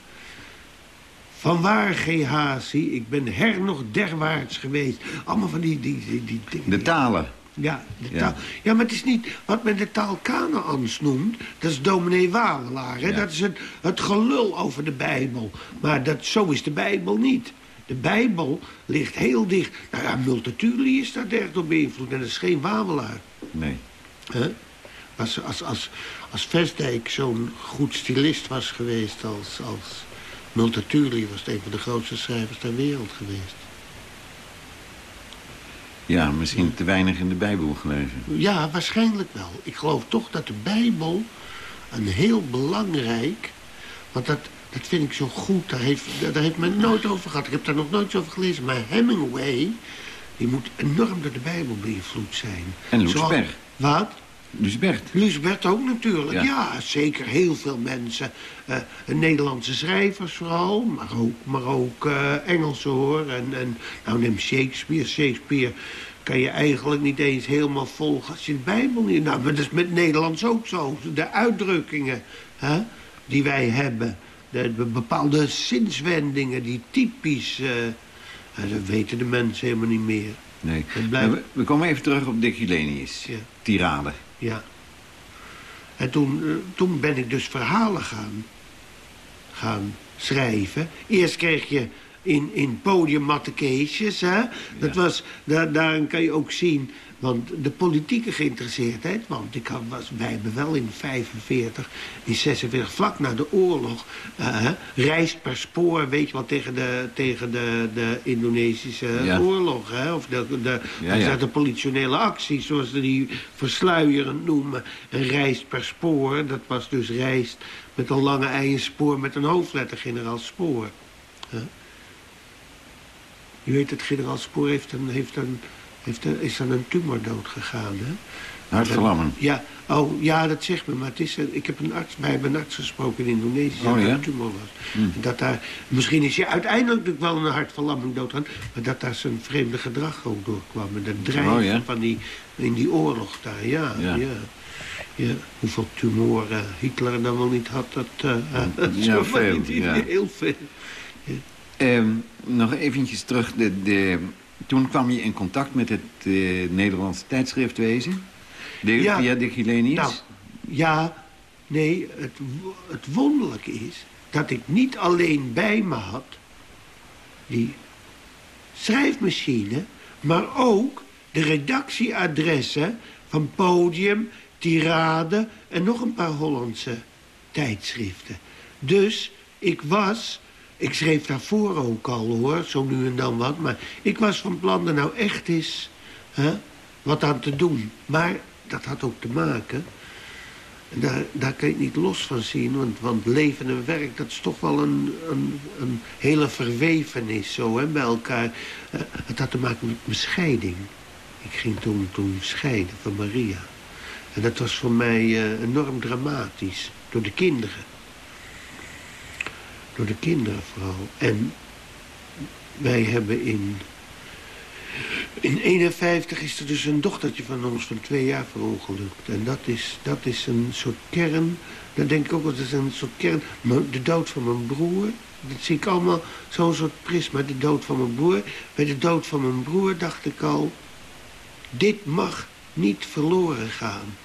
Vanwaar, Gehazi, ik ben her nog derwaarts geweest. Allemaal van die, die, die, die dingen. De talen. Ja, de ja. Taal. ja, maar het is niet wat men de taal Kanaans noemt. Dat is dominee Wawelaar. Hè? Dat is het, het gelul over de Bijbel. Maar dat, zo is de Bijbel niet. De Bijbel ligt heel dicht. Nou ja, Multatuli is daar erg door beïnvloed. En dat is geen Wawelaar. Nee. Huh? Als, als, als, als Vestdijk zo'n goed stylist was geweest als, als Multatuli... was het een van de grootste schrijvers ter wereld geweest. Ja, misschien te weinig in de Bijbel gelezen. Ja, waarschijnlijk wel. Ik geloof toch dat de Bijbel een heel belangrijk... want dat, dat vind ik zo goed, daar heeft, daar heeft men nooit over gehad. Ik heb daar nog nooit over gelezen. Maar Hemingway, die moet enorm door de Bijbel beïnvloed zijn. En Loesberg. Wat? Lusbert. Lusbert ook natuurlijk, Ja. ja. zeker heel veel mensen. Eh, Nederlandse schrijvers vooral, maar ook, maar ook eh, Engelse hoor. En, en, nou neem Shakespeare. Shakespeare kan je eigenlijk niet eens helemaal volgen als je de Bijbel niet... Nou, maar dat is met Nederlands ook zo. De uitdrukkingen hè, die wij hebben. De, de bepaalde zinswendingen die typisch... eh, eh, dat weten de mensen helemaal niet meer. Nee. Blijft- We, we komen even terug op Dick Hellenius. Ja. Tirade. Ja. En toen, eh, toen ben ik dus verhalen gaan, gaan schrijven. Eerst kreeg je in, in podiummattekeesjes, hè. Dat was, daar, daarin kan je ook zien... Want de politieke geïnteresseerdheid... want ik had, was, wij hebben wel in 45, in 46, vlak na de oorlog... eh, reist per spoor, weet je wel, tegen de, tegen de, de Indonesische Ja. oorlog. Hè? Of de, de, Ja, ja. de politionele acties, zoals ze die versluierend noemen. Een reist per spoor, dat was dus reist met een lange eierspoor met een hoofdletter, generaal Spoor. Hè? U weet, het generaal Spoor heeft een, heeft een, heeft een, is aan een tumor dood gegaan. Hè? Hartverlammen. Ja, oh, ja, dat zegt me. Maar het is, een- ik heb een arts, wij hebben een arts gesproken in Indonesië Oh, dat ja? een tumor was. En Dat daar, misschien is hij uiteindelijk natuurlijk wel een hartverlamming doodgaan, maar dat daar zijn vreemde gedrag ook doorkwam. En dat drijven Oh, ja? van die, in die oorlog daar, ja. Ja. ja. ja. Hoeveel tumoren Hitler dan wel niet had, dat... eh, dat Ja, veel, niet- ja. Heel veel. Ehm, nog eventjes terug. De, de, toen kwam je in contact met het eh, Nederlandse tijdschriftwezen. De, Ja. Via Dick Hellenius. Nou, ja, nee, het, het wonderlijke is dat ik niet alleen bij me had die schrijfmachine, maar ook de redactieadressen van Podium, Tirade en nog een paar Hollandse tijdschriften. Dus ik was, ik schreef daarvoor ook al hoor, zo nu en dan wat, maar ik was van plan er nou echt eens hè, wat aan te doen. Maar dat had ook te maken en Daar, daar kan je niet los van zien, want, want leven en werk, dat is toch wel een, een, een hele verwevenis zo, hè, bij elkaar. Eh, het had te maken met mijn scheiding. Ik ging toen, toen scheiden van Maria. En dat was voor mij eh, enorm dramatisch, door de kinderen. Door de kinderen vooral. En wij hebben in... In 51 is er dus een dochtertje van ons van twee jaar verongelukt. En dat is, dat is een soort kern. Dan denk ik ook, dat is een soort kern. De dood van mijn broer, dat zie ik allemaal zo'n soort prisma. De dood van mijn broer. Bij de dood van mijn broer dacht ik al... Dit mag niet verloren gaan.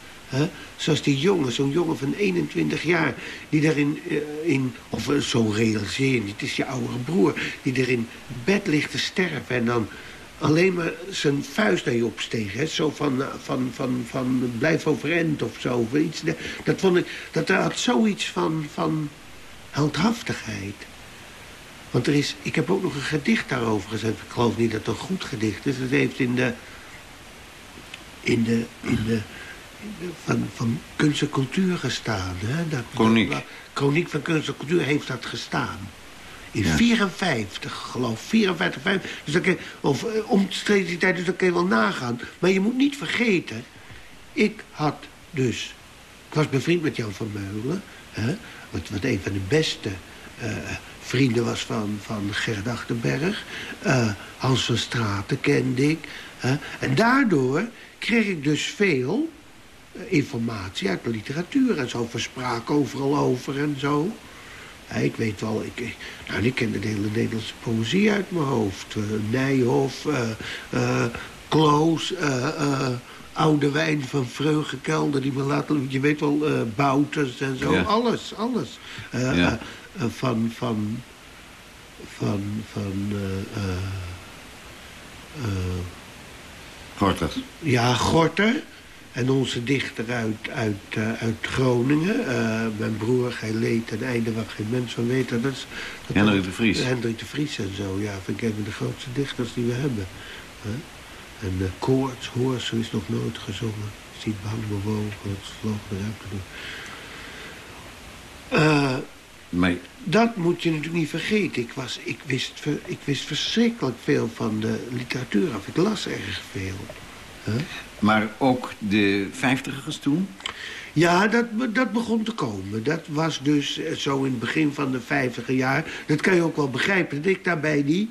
Zoals die jongen, zo'n jongen van 21 jaar... die daarin, eh, in, of eh, zo realiseer je niet, het is je oudere broer... die er in bed ligt te sterven en dan alleen maar zijn vuist naar je opsteeg. Hè? Zo van, eh, van, van, van blijf overeind of zo. Of iets. Dat vond ik, dat had zoiets van, van heldhaftigheid. Want er is, ik heb ook nog een gedicht daarover gezet. Ik geloof niet dat het een goed gedicht is. Het heeft in de, in de, in de- van, van kunst en cultuur gestaan. Hè? Dat, dat- van kunst en cultuur heeft dat gestaan. In Ja. 54, geloof 54, 5. Dus kan je, of eh, omstreeks die tijd, dus dat kun je wel nagaan. Maar je moet niet vergeten, ik had dus... Ik was bevriend met Jan van Meulen, hè, wat, wat een van de beste eh, vrienden was van, van Gerrit Achterberg. Eh, Hans van Straten kende ik. hè. En daardoor kreeg ik dus veel informatie uit de literatuur en zo. Verspraak overal over en zo. Ja, ik weet wel, ik, nou, ik ken de hele Nederlandse poëzie uit mijn hoofd. Eh, Nijhoff, eh eh, Kloos, eh, eh, Oude Wijn van Vreugenkelder, die me laten... Je weet wel, eh Bouters en zo, Ja. alles, alles. Eh, Ja. eh, eh, van, van, van, van, eh, eh, eh, Gorter. ja, Gorter. En onze dichter uit, uit, eh, uit Groningen. eh, mijn broer, hij leed een einde waar geen mens van weet. Dat is, dat Hendrik de Vries. Hendrik de Vries en zo, ja. Vind ik een van de grootste dichters die we hebben. hè. En uh, Koorts, Hoors, zo is nog nooit gezongen. Ziet bang bewogen, het vloog door. Eh, Maar dat moet je natuurlijk niet vergeten. Ik, was, ik, wist, ik wist verschrikkelijk veel van de literatuur af. Ik las erg veel. Maar ook de vijftigers toen? Ja, dat, dat begon te komen. Dat was dus eh, zo in het begin van de vijftiger jaar. Dat kan je ook wel begrijpen. Dat ik daar bij die,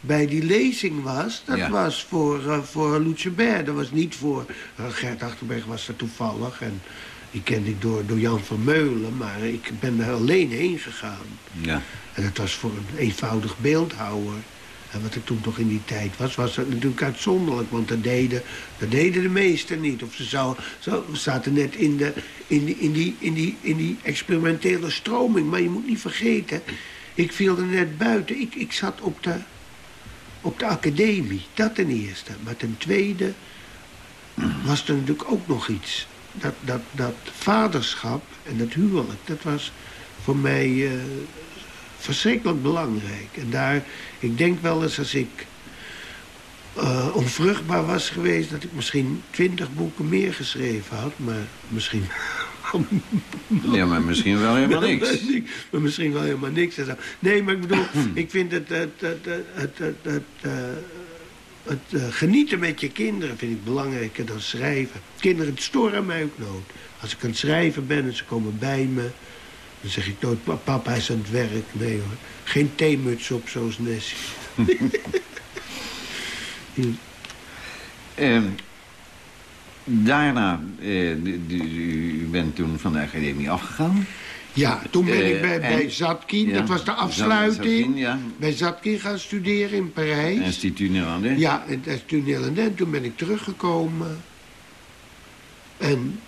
bij die lezing was. Dat Ja. was voor, uh, voor Lucebert. Dat was niet voor... eh, Gert Achterberg was er toevallig. En die kende ik door, door Jan van Meulen. Maar ik ben er alleen heen gegaan. Ja. En dat was voor een eenvoudig beeldhouwer. Wat er toen toch in die tijd was, was dat natuurlijk uitzonderlijk. Want dat deden, dat deden de meesten niet. Of ze, zou, zo, we zaten net in, de, in, die, in, die, in, die, in die experimentele stroming. Maar je moet niet vergeten, ik viel er net buiten. Ik, ik zat op de, op de academie, dat ten eerste. Maar ten tweede was er natuurlijk ook nog iets. Dat, dat, dat vaderschap en dat huwelijk, dat was voor mij... eh, verschrikkelijk belangrijk. En daar, ik denk wel eens als ik eh, onvruchtbaar was geweest... dat ik misschien twintig boeken meer geschreven had. Maar misschien, ja, maar misschien wel helemaal niks. maar misschien wel helemaal niks. Nee, maar ik bedoel, ik vind het, het, het, het, het, het, het, eh, het eh, genieten met je kinderen vind ik belangrijker dan schrijven. Kinderen storen mij ook nooit. Als ik aan het schrijven ben en ze komen bij me... dan zeg ik nooit, "Pa- papa is aan het werk. Nee hoor, geen theemuts op zoals Nessie. Ehm, daarna, eh, de- u bent toen van de academie afgegaan. Ja, toen ben Eh, ik bij, en- bij Zatkin, ja, dat was de afsluiting. Zatkin, ja. Bij Zatkin gaan studeren in Parijs. Instituut Nederlandais. Ja, en toen heel en. Toen ben ik teruggekomen. En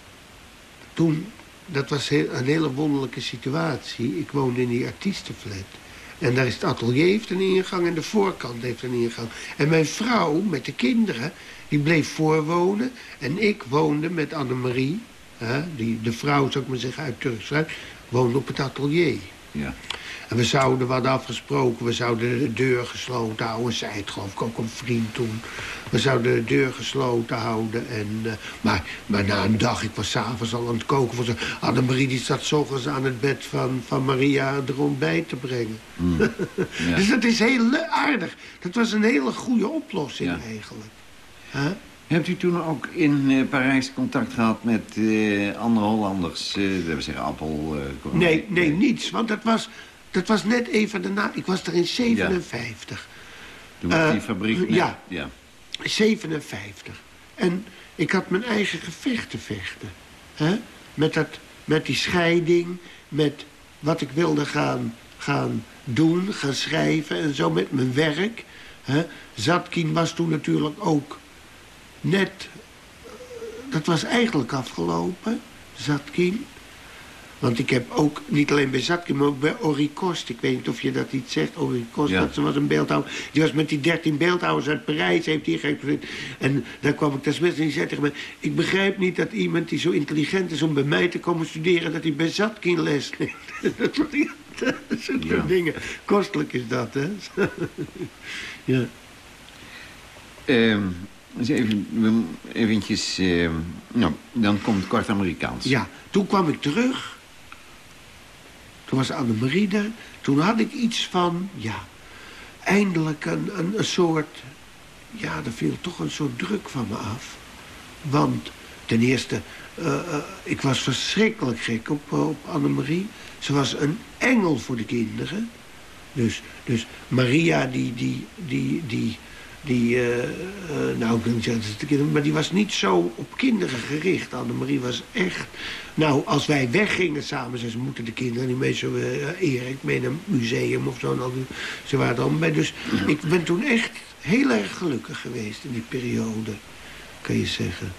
toen, dat was een hele wonderlijke situatie. Ik woonde in die artiestenflat. En daar is het atelier heeft een ingang en de voorkant heeft een ingang. En mijn vrouw met de kinderen, die bleef voorwonen. En ik woonde met Annemarie, hè, die, de vrouw zou ik maar zeggen uit Turks Fruit, woonde op het atelier. Ja. En we zouden, we hadden afgesproken, we zouden de deur gesloten houden. Zij het geloof ik ook een vriend toen. We zouden de deur gesloten houden. En, eh, maar, maar na een dag, ik was s'avonds al aan het koken voor ze. Annemarie die zat 's ochtends aan het bed van, van Maria er ontbijt te brengen. Ja. Dus dat is heel aardig. Dat was een hele goede oplossing Ja. eigenlijk. Huh? Hebt u toen ook in eh, Parijs contact gehad met eh, andere Hollanders? eh dat wil zeggen Appel? Nee, nee, niets. Want dat was, dat was net even daarna. Ik was er in 57. Toen was Eh, die fabriek... net- ja. ja. 57. En ik had mijn eigen gevecht te vechten. Hè? Met, dat, met die scheiding, met wat ik wilde gaan, gaan doen, gaan schrijven en zo met mijn werk. Hè? Zatkin was toen natuurlijk ook net... eh, Dat was eigenlijk afgelopen, Zatkin. Want ik heb ook, niet alleen bij Zatkin, maar ook bij Ori Kost. Ik weet niet of je dat iets zegt, Ori Kost. Ja. Dat ze was een beeldhouwer. Die was met die dertien beeldhouwers uit Parijs, heeft die geëxposeerd. En daar kwam ik desmet en die zei tegen ik begrijp niet dat iemand die zo intelligent is om bij mij te komen studeren... dat hij bij Zatkin les neemt. dat soort Ja. dingen. Kostelijk is dat, hè? ja. Ehm, even, eventjes... ehm, nou, dan komt kort Amerikaans. Ja, toen kwam ik terug. Toen was Annemarie er. Toen had ik iets van, ja, eindelijk een, een, een soort... Ja, er viel toch een soort druk van me af. Want ten eerste, eh, eh, ik was verschrikkelijk gek op, eh, op Annemarie. Ze was een engel voor de kinderen. Dus, dus Maria, die, die, die, die, die eh, eh, nou, ik wil niet zeggen dat het de kinderen, maar die was niet zo op kinderen gericht. Annemarie was echt, nou, als wij weggingen samen, ze, moeten de kinderen niet mee, zo uh, Erik mee naar een museum of zo. En al die, ze waren er allemaal bij. Dus ik ben toen echt heel erg gelukkig geweest in die periode, kan je zeggen.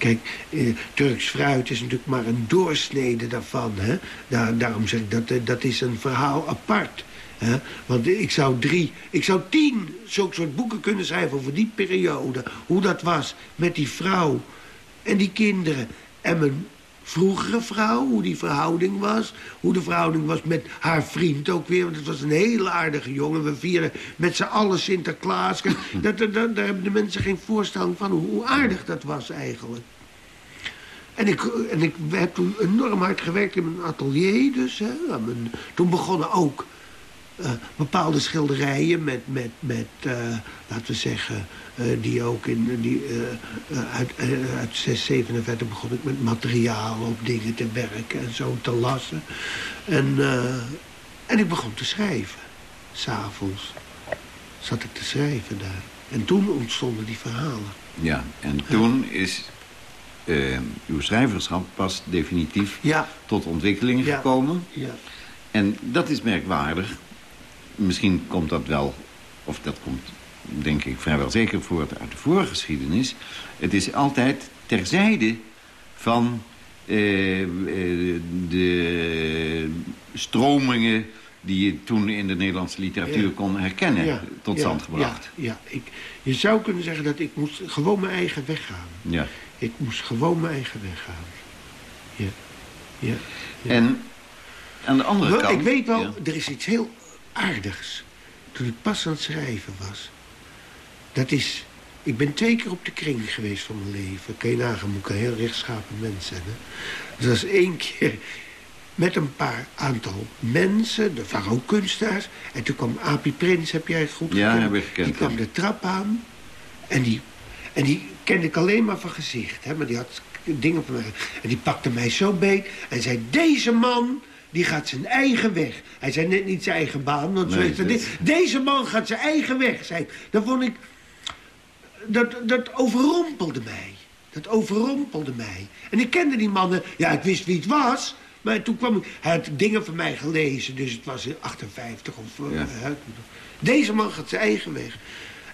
Kijk, eh, Turks fruit is natuurlijk maar een doorsnede daarvan. Hè? Daar, daarom zeg ik, dat, eh, dat is een verhaal apart. Want ik zou drie, ik zou tien zulke soort boeken kunnen schrijven over die periode. Hoe dat was met die vrouw en die kinderen. En mijn vroegere vrouw, hoe die verhouding was. Hoe de verhouding was met haar vriend ook weer. Want het was een hele aardige jongen. We vierden met z'n allen Sinterklaas. Dat, dat, dat- daar hebben de mensen geen voorstelling van hoe, aardig dat was eigenlijk. En ik, en ik heb toen enorm hard gewerkt in mijn atelier dus. Hè. Toen begonnen ook eh, bepaalde schilderijen met, met, met uh, laten we zeggen, uh, die ook in, die, uit, uit 647 begon ik met materiaal op dingen te werken en zo te lassen. En, en ik begon te schrijven, s'avonds zat ik te schrijven daar. En toen ontstonden die verhalen. Ja, en toen is uw schrijverschap pas definitief ja. tot ontwikkeling ja. gekomen. Ja. En dat is merkwaardig, misschien komt dat wel, of dat komt denk ik vrijwel zeker voort uit de voorgeschiedenis. Het is altijd terzijde van eh, de stromingen die je toen in de Nederlandse literatuur Ja. kon herkennen, Ja, tot ja, stand gebracht. Ja, ja. Ik, je zou kunnen zeggen dat ik moest gewoon mijn eigen weg gaan. Ja. Ik moest gewoon mijn eigen weg gaan. Ja. Ja. En aan de andere kant... ik weet wel, er is iets heel aardigs. Toen ik pas aan het schrijven was. Dat is... Ik ben twee keer op de kring geweest van mijn leven. Kun je nagaan, moet ik een heel rechtschapen mens zijn. Hè? Dus dat is één keer met een paar aantal mensen, de Faro-kunstenaars. En toen kwam Api Prins, heb jij het goed Ja, gekend? heb ik gekend, Die kwam ja. de trap aan. En die, en die kende ik alleen maar van gezicht. Hè? Maar die had dingen van mij. En die pakte mij zo beet en zei... Deze man, die gaat zijn eigen weg. Hij zei net niet zijn eigen baan. Want Nee, niet. Deze man gaat zijn eigen weg. Zei. Dat vond ik... Dat, dat overrompelde mij. Dat overrompelde mij. En ik kende die mannen. Ja, ik wist wie het was. Maar toen kwam ik... Hij had dingen van mij gelezen. Dus het was in 58 of... eh, Ja. Deze man gaat zijn eigen weg.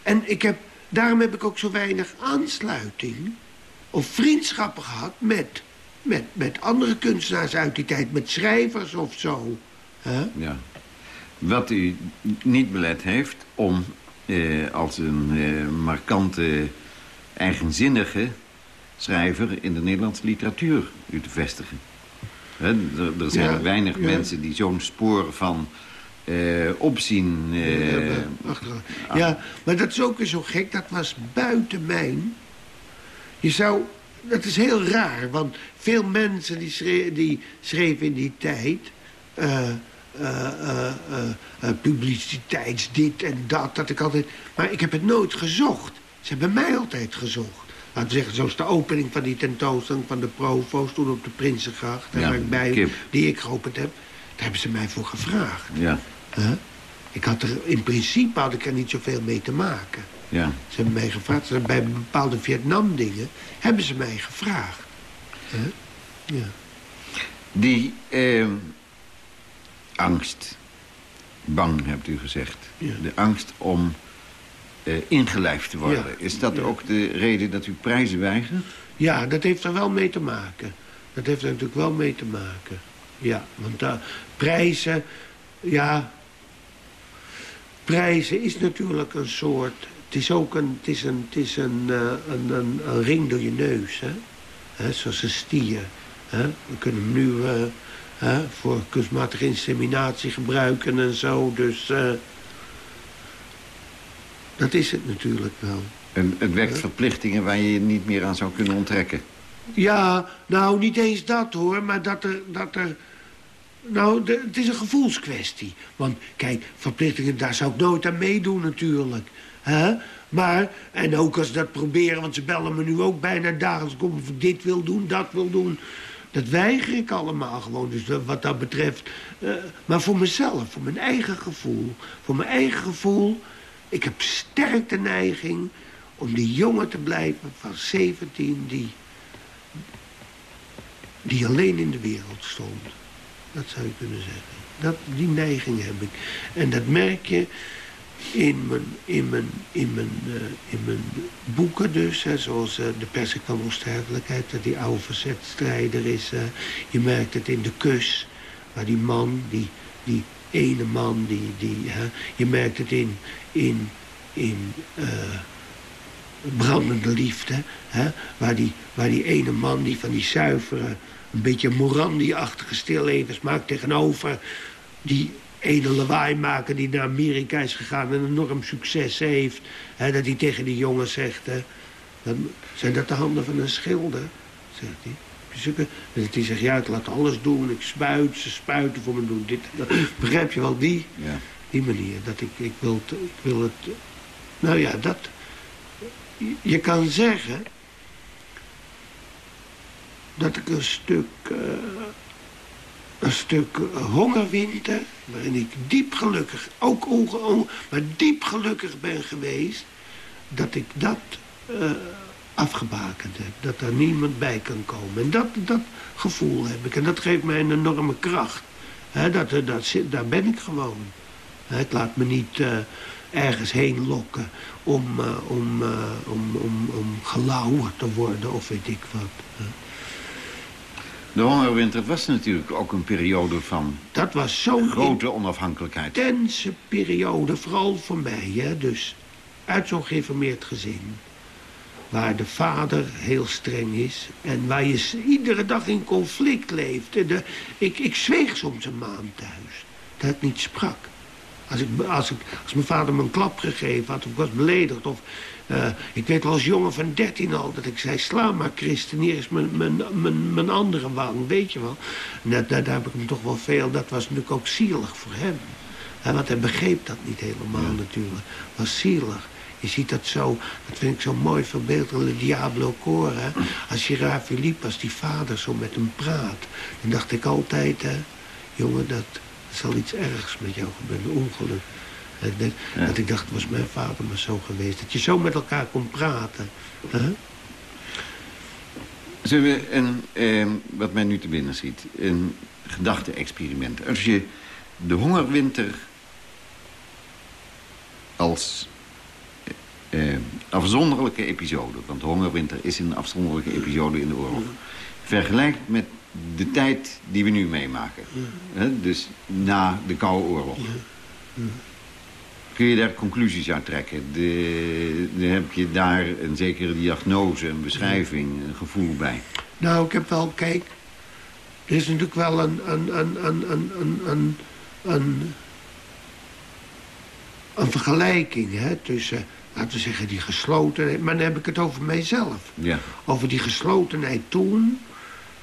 En ik heb, daarom heb ik ook zo weinig aansluiting... of vriendschappen gehad met, met, met andere kunstenaars uit die tijd. Met schrijvers of zo. Ja. Wat u niet belet heeft om eh, als een eh, markante, eigenzinnige schrijver in de Nederlandse literatuur u te vestigen. Hè, er, er zijn Ja, weinig ja. mensen die zo'n spoor van eh, opzien... eh, Ja, achteraan. ja, maar dat is ook weer zo gek. Dat was buiten mijn. Je zou... Dat is heel raar, want veel mensen die, die schreven in die tijd... eh, publiciteits dit en dat, dat ik altijd... Maar ik heb het nooit gezocht. Ze hebben mij altijd gezocht. Laten we zeggen, zoals de opening van die tentoonstelling van de provo's... toen op de Prinsengracht, daar Ja, waar ik bij, Kip. die ik geopend heb... daar hebben ze mij voor gevraagd. ja? Ik had er, in principe had ik er niet zoveel mee te maken. Ja. Ze hebben mij gevraagd, bij bepaalde Vietnam-dingen hebben ze mij gevraagd. Ja. Die eh, angst, bang hebt u gezegd. Ja. De angst om eh, ingelijfd te worden. Ja. Is dat Ja. ook de reden dat u prijzen weigert? ja, dat heeft er wel mee te maken. Dat heeft er natuurlijk wel mee te maken. Ja, want uh, prijzen, ja... Prijzen is natuurlijk een soort... Het is ook een, het is een, het is een, eh, een, een, een ring door je neus, hè? Hè, zoals een stier. Hè? We kunnen hem nu eh, voor kunstmatige inseminatie gebruiken en zo. Dus eh, dat is het natuurlijk wel. En het wekt verplichtingen waar je je niet meer aan zou kunnen onttrekken. Ja, nou niet eens dat hoor, maar dat er... Dat er nou, de- het is een gevoelskwestie. Want kijk, verplichtingen, daar zou ik nooit aan meedoen natuurlijk. Hè? Maar, en ook als dat proberen, want ze bellen me nu ook bijna dagelijks... kom of ik dit wil doen, dat wil doen. Dat weiger ik allemaal gewoon, dus wat dat betreft. eh, maar voor mezelf, voor mijn eigen gevoel. Voor mijn eigen gevoel, ik heb sterk de neiging... om die jongen te blijven van 17 die die alleen in de wereld stond. Dat zou je kunnen zeggen. Dat, die neiging heb ik. En dat merk je in mijn, in mijn, in mijn, eh, in mijn boeken dus. Hè, zoals eh, De persik van onsterfelijkheid, dat die oude verzetstrijder is. eh. je merkt het in De kus, waar die man, die, die ene man, die, die, hè, je merkt het in, in, in brandende liefde. Hè? Waar, die, waar die ene man die van die zuivere, een beetje Morandi-achtige stillevens maakt tegenover die ene lawaaimaker die naar Amerika is gegaan en enorm succes heeft. Hè? Dat hij tegen die jongen zegt, hè? Dan zijn dat de handen van een schilder, zegt hij. Dat hij zegt, ja, ik laat alles doen, ik spuit, ze spuiten voor me doen, dit dat. Begrijp je wel, die? Ja. Die manier. Dat ik, ik, wil, het, ik wil het... Nou ja, dat... Je kan zeggen... Dat ik een stuk... Uh, een stuk hongerwinter... waarin ik diep gelukkig... ook onge, maar diep gelukkig ben geweest... dat ik dat... Uh, afgebakend heb. Dat er niemand bij kan komen. En dat, dat gevoel heb ik. En dat geeft mij een enorme kracht. He, dat, dat, daar ben ik gewoon. Het laat me niet uh, ergens heen lokken om, uh, om, om, om, om gelauwerd te worden of weet ik wat. De hongerwinter was natuurlijk ook een periode van dat was zo'n grote onafhankelijkheid. intense periode, vooral voor mij. Hè? Dus uit zo'n geïnformeerd gezin waar de vader heel streng is... en waar je iedere dag in conflict leeft. De, ik, ik zweeg soms een maand thuis, dat ik niet sprak. Als, ik, als, ik, als mijn vader me een klap gegeven had of ik was beledigd... of uh, ik weet wel als jongen van dertien al dat ik zei... sla maar Christen, hier is mijn, mijn, mijn, mijn andere wang, weet je wel. En dat, daar heb ik hem toch wel veel... dat was natuurlijk ook zielig voor hem. want hij begreep dat niet helemaal ja. natuurlijk. was zielig. Je ziet dat zo, dat vind ik zo mooi verbeeld in Le Diablo Cora. Als Gerard Philippe, als die vader zo met hem praat. Dan dacht ik altijd, hè, jongen, dat zal iets ergs met jou gebeuren, ongeluk. Dat, ja. dat ik dacht, was mijn vader maar zo geweest. Dat je zo met elkaar kon praten. Huh? Zullen we een, eh, wat mij nu te binnen schiet, een gedachte-experiment. Als je de hongerwinter als eh, afzonderlijke episode... want de hongerwinter is een afzonderlijke episode in de oorlog... vergelijkt met de tijd die we nu meemaken. dus na de Koude Oorlog. Kun je daar conclusies uit trekken? De, heb je daar een zekere diagnose, een beschrijving, een gevoel bij? Nou, ik heb wel, kijk... Er is natuurlijk wel een, een, een, een, een, een, een, een vergelijking hè, tussen laten we zeggen, die geslotenheid. Maar dan heb ik het over mijzelf. Ja. Over die geslotenheid toen.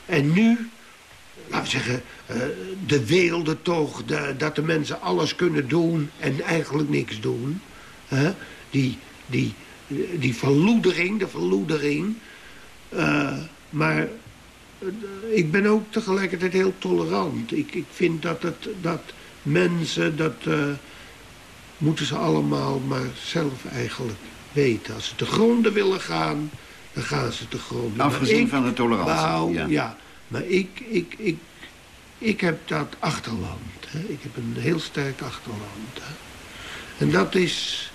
En nu, laten we zeggen, uh, de weelde toch. De, dat de mensen alles kunnen doen en eigenlijk niks doen. Die, die, die verloedering, de verloedering. Uh, maar ik ben ook tegelijkertijd heel tolerant. Ik, ik vind dat, het, dat mensen dat moeten ze allemaal maar zelf eigenlijk weten. Als ze te gronden willen gaan, dan gaan ze te gronden. Afgezien van de tolerantie. Nou, ja. ja. Maar ik, ik, ik, ik heb dat achterland. Hè. Ik heb een heel sterk achterland. Hè. En dat is...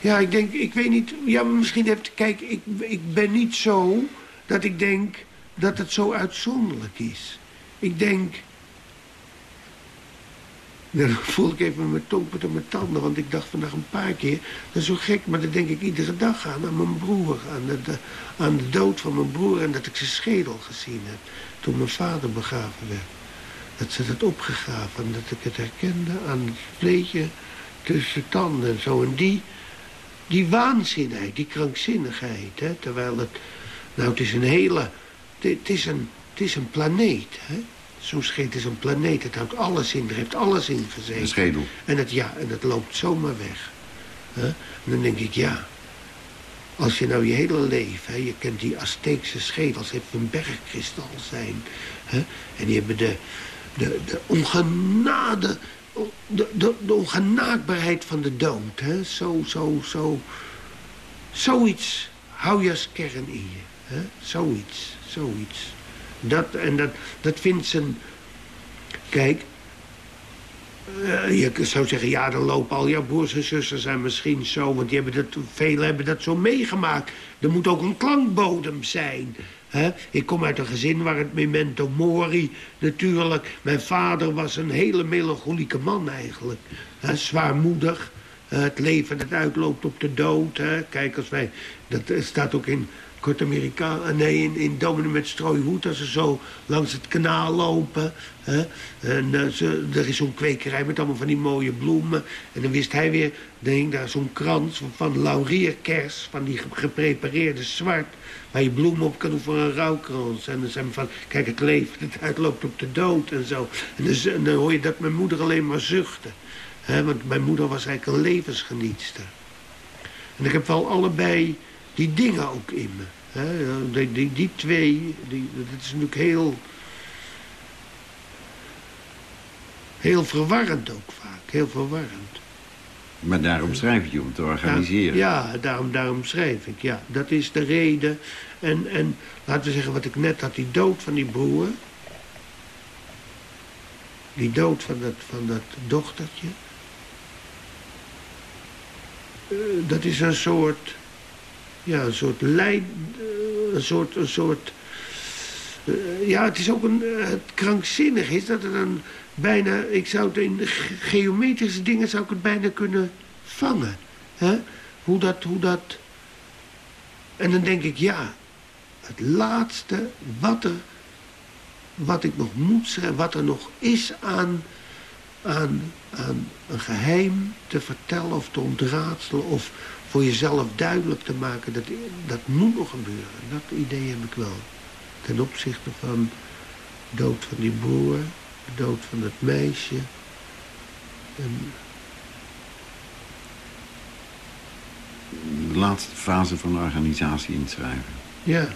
Ja, ik denk, ik weet niet... Ja, misschien heeft... Kijk, ik, ik ben niet zo dat ik denk dat het zo uitzonderlijk is. Ik denk dan voel ik even mijn tong met mijn tanden. Want ik dacht vandaag een paar keer, dat is zo gek, maar dat denk ik iedere dag aan. Aan mijn broer, aan de, de, aan de dood van mijn broer. En dat ik zijn schedel gezien heb toen mijn vader begraven werd. Dat ze dat opgegraven en dat ik het herkende aan het vleetje tussen tanden en zo. En die, die waanzinnigheid, die krankzinnigheid. Hè, terwijl het, nou het is een hele, het is een, het is een planeet. Hè. Zo'n scheet is een planeet. Het houdt alles in. Er heeft alles in gezeten. Een schedel. En het, ja, en het loopt zomaar weg. En dan denk ik, ja... Als je nou je hele leven... Hè, je kent die Azteekse schedels... heeft een bergkristal zijn. Hè, en die hebben de, de, de ongenade... De, de, de ongenaakbaarheid van de dood. Hè. Zo, zo, zo... Zoiets hou je als kern in je. Hè. Zoiets, zoiets. Dat, en dat, dat vindt zijn... Kijk, uh, je zou zeggen, ja, dan lopen al jouw broers en zussen zijn misschien zo... want die hebben dat, velen hebben dat zo meegemaakt. Er moet ook een klankbodem zijn. Hè? Ik kom uit een gezin waar het memento mori natuurlijk... Mijn vader was een hele melancholieke man eigenlijk. Hè? Zwaarmoedig. het leven dat uitloopt op de dood. Hè? Kijk, als wij... Dat staat ook in kort Amerikaan, eh, nee, in, in met strooihoed, als ze zo langs het kanaal lopen. Hè? En uh, ze, er is zo'n kwekerij met allemaal van die mooie bloemen. En dan wist hij weer, hing daar zo'n krans van laurierkers, van die geprepareerde zwart, waar je bloemen op kan doen voor een rouwkrans. En dan zijn we van, kijk, het leven, het uitloopt op de dood en zo. En, en dan hoor je dat mijn moeder alleen maar zuchtte. Hè, want mijn moeder was eigenlijk een levensgenietster. En ik heb wel allebei die dingen ook in me. Hè. Die, die, die twee, die, dat is natuurlijk heel... Heel verwarrend ook vaak, heel verwarrend. Maar daarom schrijf je om te organiseren. Ja, ja, daarom, daarom schrijf ik, ja. Dat is de reden. En, en laten we zeggen wat ik net had, die dood van die broer. Die dood van dat, van dat dochtertje. Eh, dat is een soort... Ja, een soort leid... eh, een soort... Een soort eh, ja, het is ook een... eh, het krankzinnig is dat het een bijna... Ik zou het in ge- geometrische dingen zou ik het bijna kunnen vangen. Hè? Hoe dat... Hoe dat... En dan denk ik, ja... Het laatste wat er... Wat ik nog moet schrijven, wat er nog is aan, aan, aan een geheim te vertellen of te ontraadselen... of voor jezelf duidelijk te maken, dat, dat moet nog gebeuren. Dat idee heb ik wel. Ten opzichte van de dood van die broer, de dood van dat meisje. En, De laatste fase van de organisatie inschrijven. ja,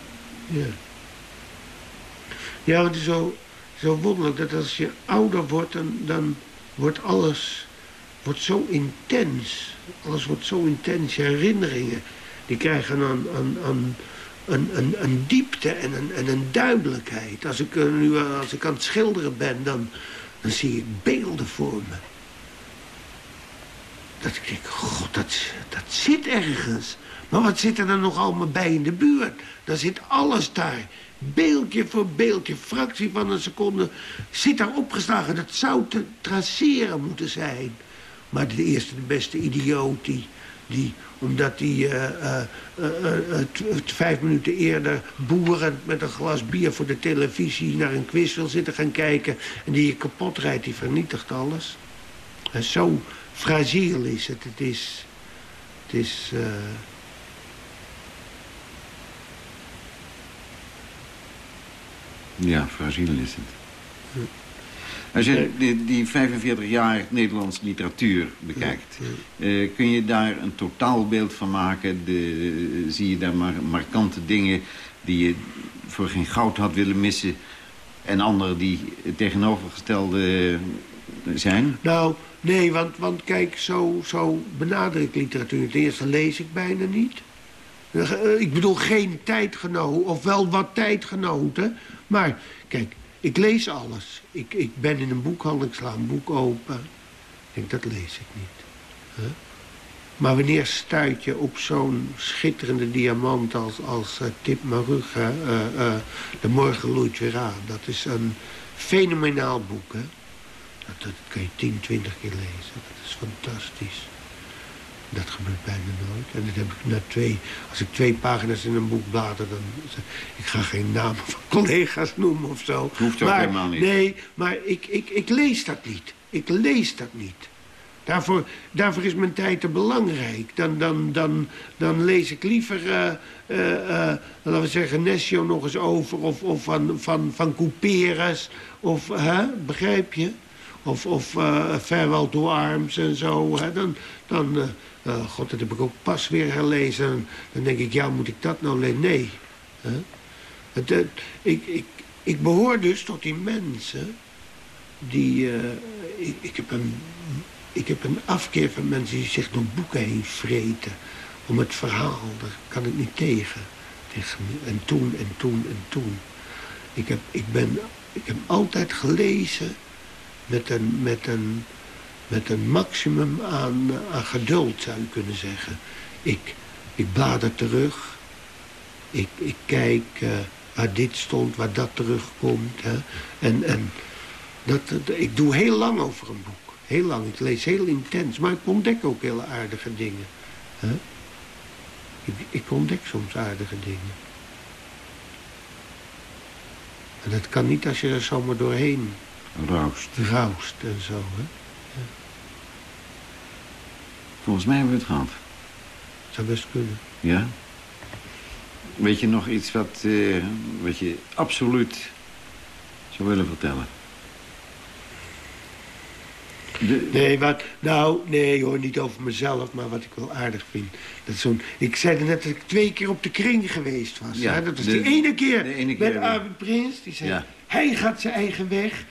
ja. Ja, het is zo, zo wonderlijk dat als je ouder wordt, dan, dan wordt alles wordt zo intens. Alles wordt zo intens. Herinneringen, die krijgen een, een, een, een, een, een diepte en een, en een duidelijkheid. Als ik, eh, nu, eh, als ik aan het schilderen ben, dan, dan zie ik beelden voor me. Dat ik denk, god, dat, dat zit ergens. Maar wat zit er dan nog allemaal bij in de buurt? Dan zit alles daar. Beeldje voor beeldje, fractie van een seconde, zit daar opgeslagen. Dat zou te traceren moeten zijn. Maar de eerste, de beste idioot, die, die omdat die eh, eh, eh, vijf minuten eerder boeren met een glas bier voor de televisie naar een quiz wil zitten gaan kijken en die je kapot rijdt, die vernietigt alles. En zo fragiel is het. Het is... Het is... Ja, fragiel is het. Als je die, die 45 jaar Nederlandse literatuur bekijkt... eh, kun je daar een totaalbeeld van maken? De, zie je daar maar markante dingen die je voor geen goud had willen missen... en andere die tegenovergestelde zijn? Nou, nee, want, want kijk, zo, zo benader ik literatuur. Ten eerste lees ik bijna niet. Eh, Ik bedoel geen tijdgenoot, of wel wat tijdgenoten. Maar kijk, ik lees alles. Ik, ik ben in een boekhandel, ik sla een boek open. Ik denk, dat lees ik niet. Maar wanneer stuit je op zo'n schitterende diamant als, als eh, Tip Marugge, eh, eh, De Morgen loeit. Dat is een fenomenaal boek, hè. Dat, dat kun je 10, 20 keer lezen. Dat is fantastisch. Dat gebeurt bijna nooit. En dat heb ik na twee... Als ik twee pagina's in een boek blader, dan... Ik ga geen namen van collega's noemen of zo. Hoeft ook maar, helemaal niet. Nee, maar ik, ik, ik lees dat niet. Ik lees dat niet. Daarvoor, daarvoor is mijn tijd te belangrijk. Dan, dan, dan, dan lees ik liever, eh, eh, eh, laten we zeggen, Nessio nog eens over... of, of van, van, van Couperus, of, hè, begrijp je? Of, of Farewell to Arms en zo. Hè? Dan, dan eh, god, dat heb ik ook pas weer gelezen. Dan denk ik, ja, moet ik dat nou lezen? Nee. Het- ik, ik, ik behoor dus tot die mensen die... eh, ik, ik, heb een, ik heb een afkeer van mensen die zich door boeken heen vreten. Om het verhaal, daar kan ik niet tegen. tegen en toen, en toen, en toen. Ik heb, ik ben, ik heb altijd gelezen met een, met een, met een maximum aan, aan geduld, zou je kunnen zeggen. Ik, ik blader terug. Ik, ik kijk eh, waar dit stond, waar dat terugkomt. Hè. En, en dat, dat- ik doe heel lang over een boek. Heel lang. Ik lees heel intens. Maar ik ontdek ook hele aardige dingen. Hè. Ik, ik ontdek soms aardige dingen. En dat kan niet als je er zomaar doorheen Roust. roust en zo. Hè. Volgens mij hebben we het gehad. Zou best kunnen. Ja? Weet je nog iets wat, eh, wat je absoluut zou willen vertellen? De- Nee, wat, nou, nee hoor, niet over mezelf, maar wat ik wel aardig vind. Dat zo'n, ik zei net dat ik twee keer op de kring geweest was. Ja, hè? Dat was de- die ene keer, de ene met keer, Arvid Prins. Die zei, Ja. hij gaat zijn eigen weg.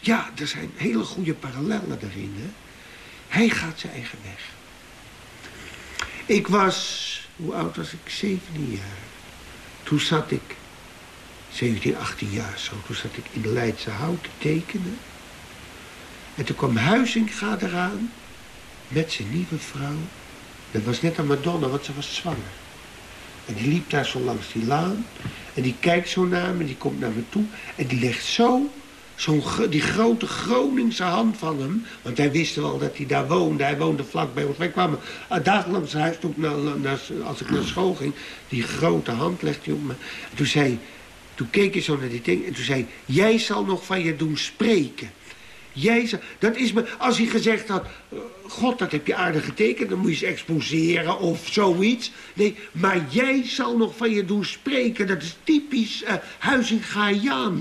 Ja, er zijn hele goede parallellen daarin. Hè? Hij gaat zijn eigen weg. Ik was, hoe oud was ik? 17 jaar. Toen zat ik, 17, 18 jaar zo, toen zat ik in Leidse Hout te tekenen. En toen kwam Huizinga eraan met zijn nieuwe vrouw. Dat was net een Madonna, want ze was zwanger. En die liep daar zo langs die laan. En die kijkt zo naar me, die komt naar me toe. En die legt zo, die grote Groningse hand van hem. Want wij wisten wel dat hij daar woonde. Hij woonde vlakbij ons. Wij kwamen uh, dagelijks huis toen naar, als ik naar school ging. Die grote hand legde hij op me. En toen zei toen keek hij zo naar die ding en toen zei hij... jij zal nog van je doen spreken. Jij zal, dat is me, als hij gezegd had... eh, God, dat heb je aardig getekend, dan moet je ze exposeren of zoiets. Nee, maar jij zal nog van je doen spreken. Dat is typisch uh.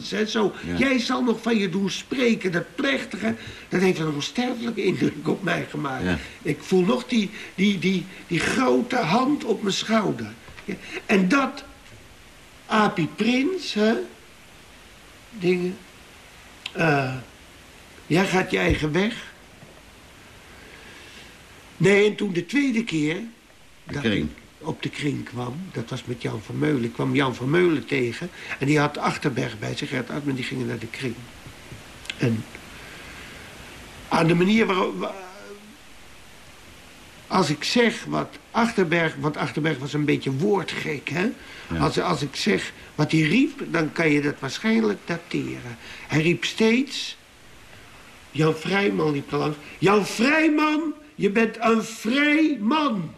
Hè, zo. Ja. Jij zal nog van je doen spreken. Dat plechtige, dat heeft een onsterfelijke indruk op mij gemaakt. Ja. Ik voel nog die, die, die, die grote hand op mijn schouder. Ja. En dat Apie Prins, hè? Dingen. Eh, jij gaat je eigen weg. Nee, en toen de tweede keer... dat kring. ik op de kring kwam, dat was met Jan van Meulen. Ik kwam Jan van Meulen tegen. En die had Achterberg bij zich. Gert die gingen naar de kring. En aan de manier waarop... wa- Als ik zeg wat Achterberg... Want Achterberg was een beetje woordgek, hè? Als, als ik zeg wat hij riep, dan kan je dat waarschijnlijk dateren. Hij riep steeds... Jan Vrijman liep er langs. Jan Vrijman, je bent een vrij man.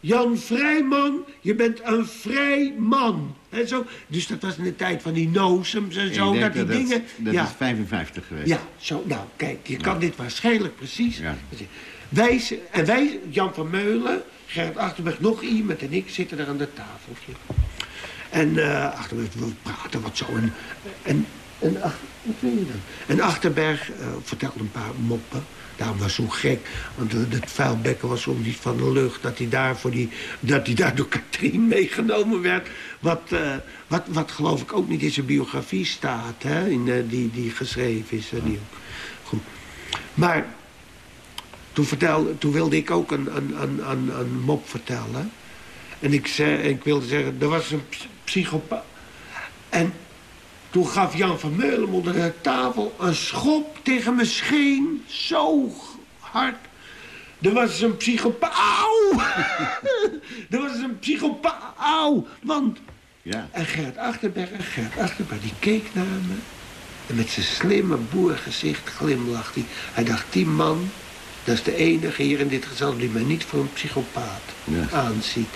Jan Vrijman, je bent een vrij man. En zo. Dus dat was in de tijd van die nozems en zo. Dat die dat dingen... dat, ja. is 55 geweest. Ja, zo, nou, kijk, je kan dit waarschijnlijk precies. Ja. Wij, en wij, Jan van Meulen, Gerrit Achterberg, nog iemand en ik zitten daar aan de tafeltje. En eh Achterberg, we praten wat zo. En, en, en? En Achterberg eh, vertelde een paar moppen. Daarom was zo gek, want het vuilbekken was om niet van de lucht... dat hij daar, die, dat hij daar door Katrien meegenomen werd. Wat, eh, wat, wat geloof ik ook niet in zijn biografie staat, hè? In, eh, die, die geschreven is. die. Goed. Maar toen, vertelde, toen wilde ik ook een, een, een, een, een mop vertellen. En ik, zei, ik wilde zeggen, er was een ps- psychopaat. En toen gaf Jan van Meulen onder de tafel een schop tegen mijn scheen. Zo hard. Er was een psychopaat. Auw! er was een psychopaat. Auw! Want... Ja. En Gert Achterberg, en Gert Achterberg, die keek naar me. En met zijn slimme boergezicht glimlachte hij. Hij dacht, die man, dat is de enige hier in dit gezelschap... die mij niet voor een psychopaat Ja. aanziet.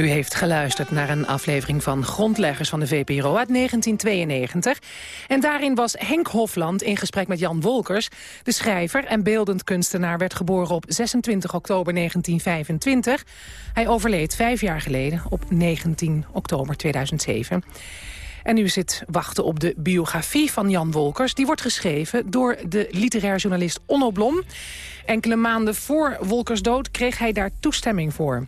U heeft geluisterd naar een aflevering van Grondleggers van de VPRO uit 1992. En daarin was Henk Hofland in gesprek met Jan Wolkers. De schrijver en beeldend kunstenaar werd geboren op 26 oktober 1925. Hij overleed vijf jaar geleden op 19 oktober 2007. En u zit wachten op de biografie van Jan Wolkers. Die wordt geschreven door de literair journalist Onno Blom. Enkele maanden voor Wolkers dood kreeg hij daar toestemming voor.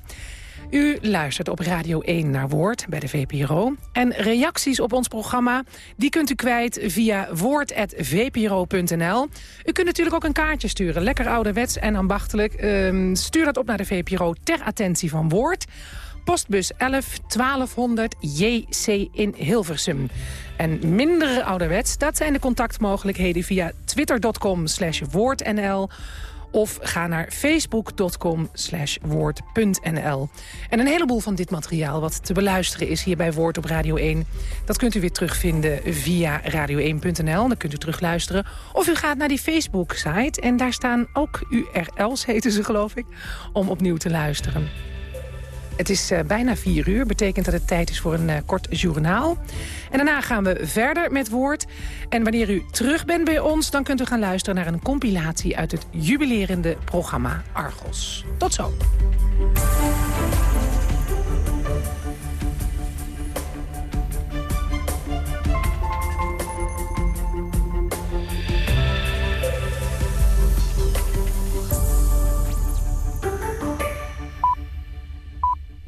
U luistert op Radio 1 naar Woord bij de VPRO. En reacties op ons programma die kunt u kwijt via woord.vpro.nl. U kunt natuurlijk ook een kaartje sturen. Lekker ouderwets en ambachtelijk. Ehm, stuur dat op naar de VPRO ter attentie van Woord. Postbus 11 1200 JC in Hilversum. En minder ouderwets, dat zijn de contactmogelijkheden via twitter.com slash woordnl Of ga naar facebook.com woord.nl. En een heleboel van dit materiaal wat te beluisteren is hier bij Woord op Radio 1... dat kunt u weer terugvinden via radio1.nl. Dan kunt u terugluisteren. Of u gaat naar die Facebook-site en daar staan ook URL's, heten ze geloof ik... om opnieuw te luisteren. Het is uh, bijna vier uur, betekent dat het tijd is voor een uh, kort journaal. En daarna gaan we verder met woord. En wanneer u terug bent bij ons, dan kunt u gaan luisteren naar een compilatie uit het jubilerende programma Argos. Tot zo.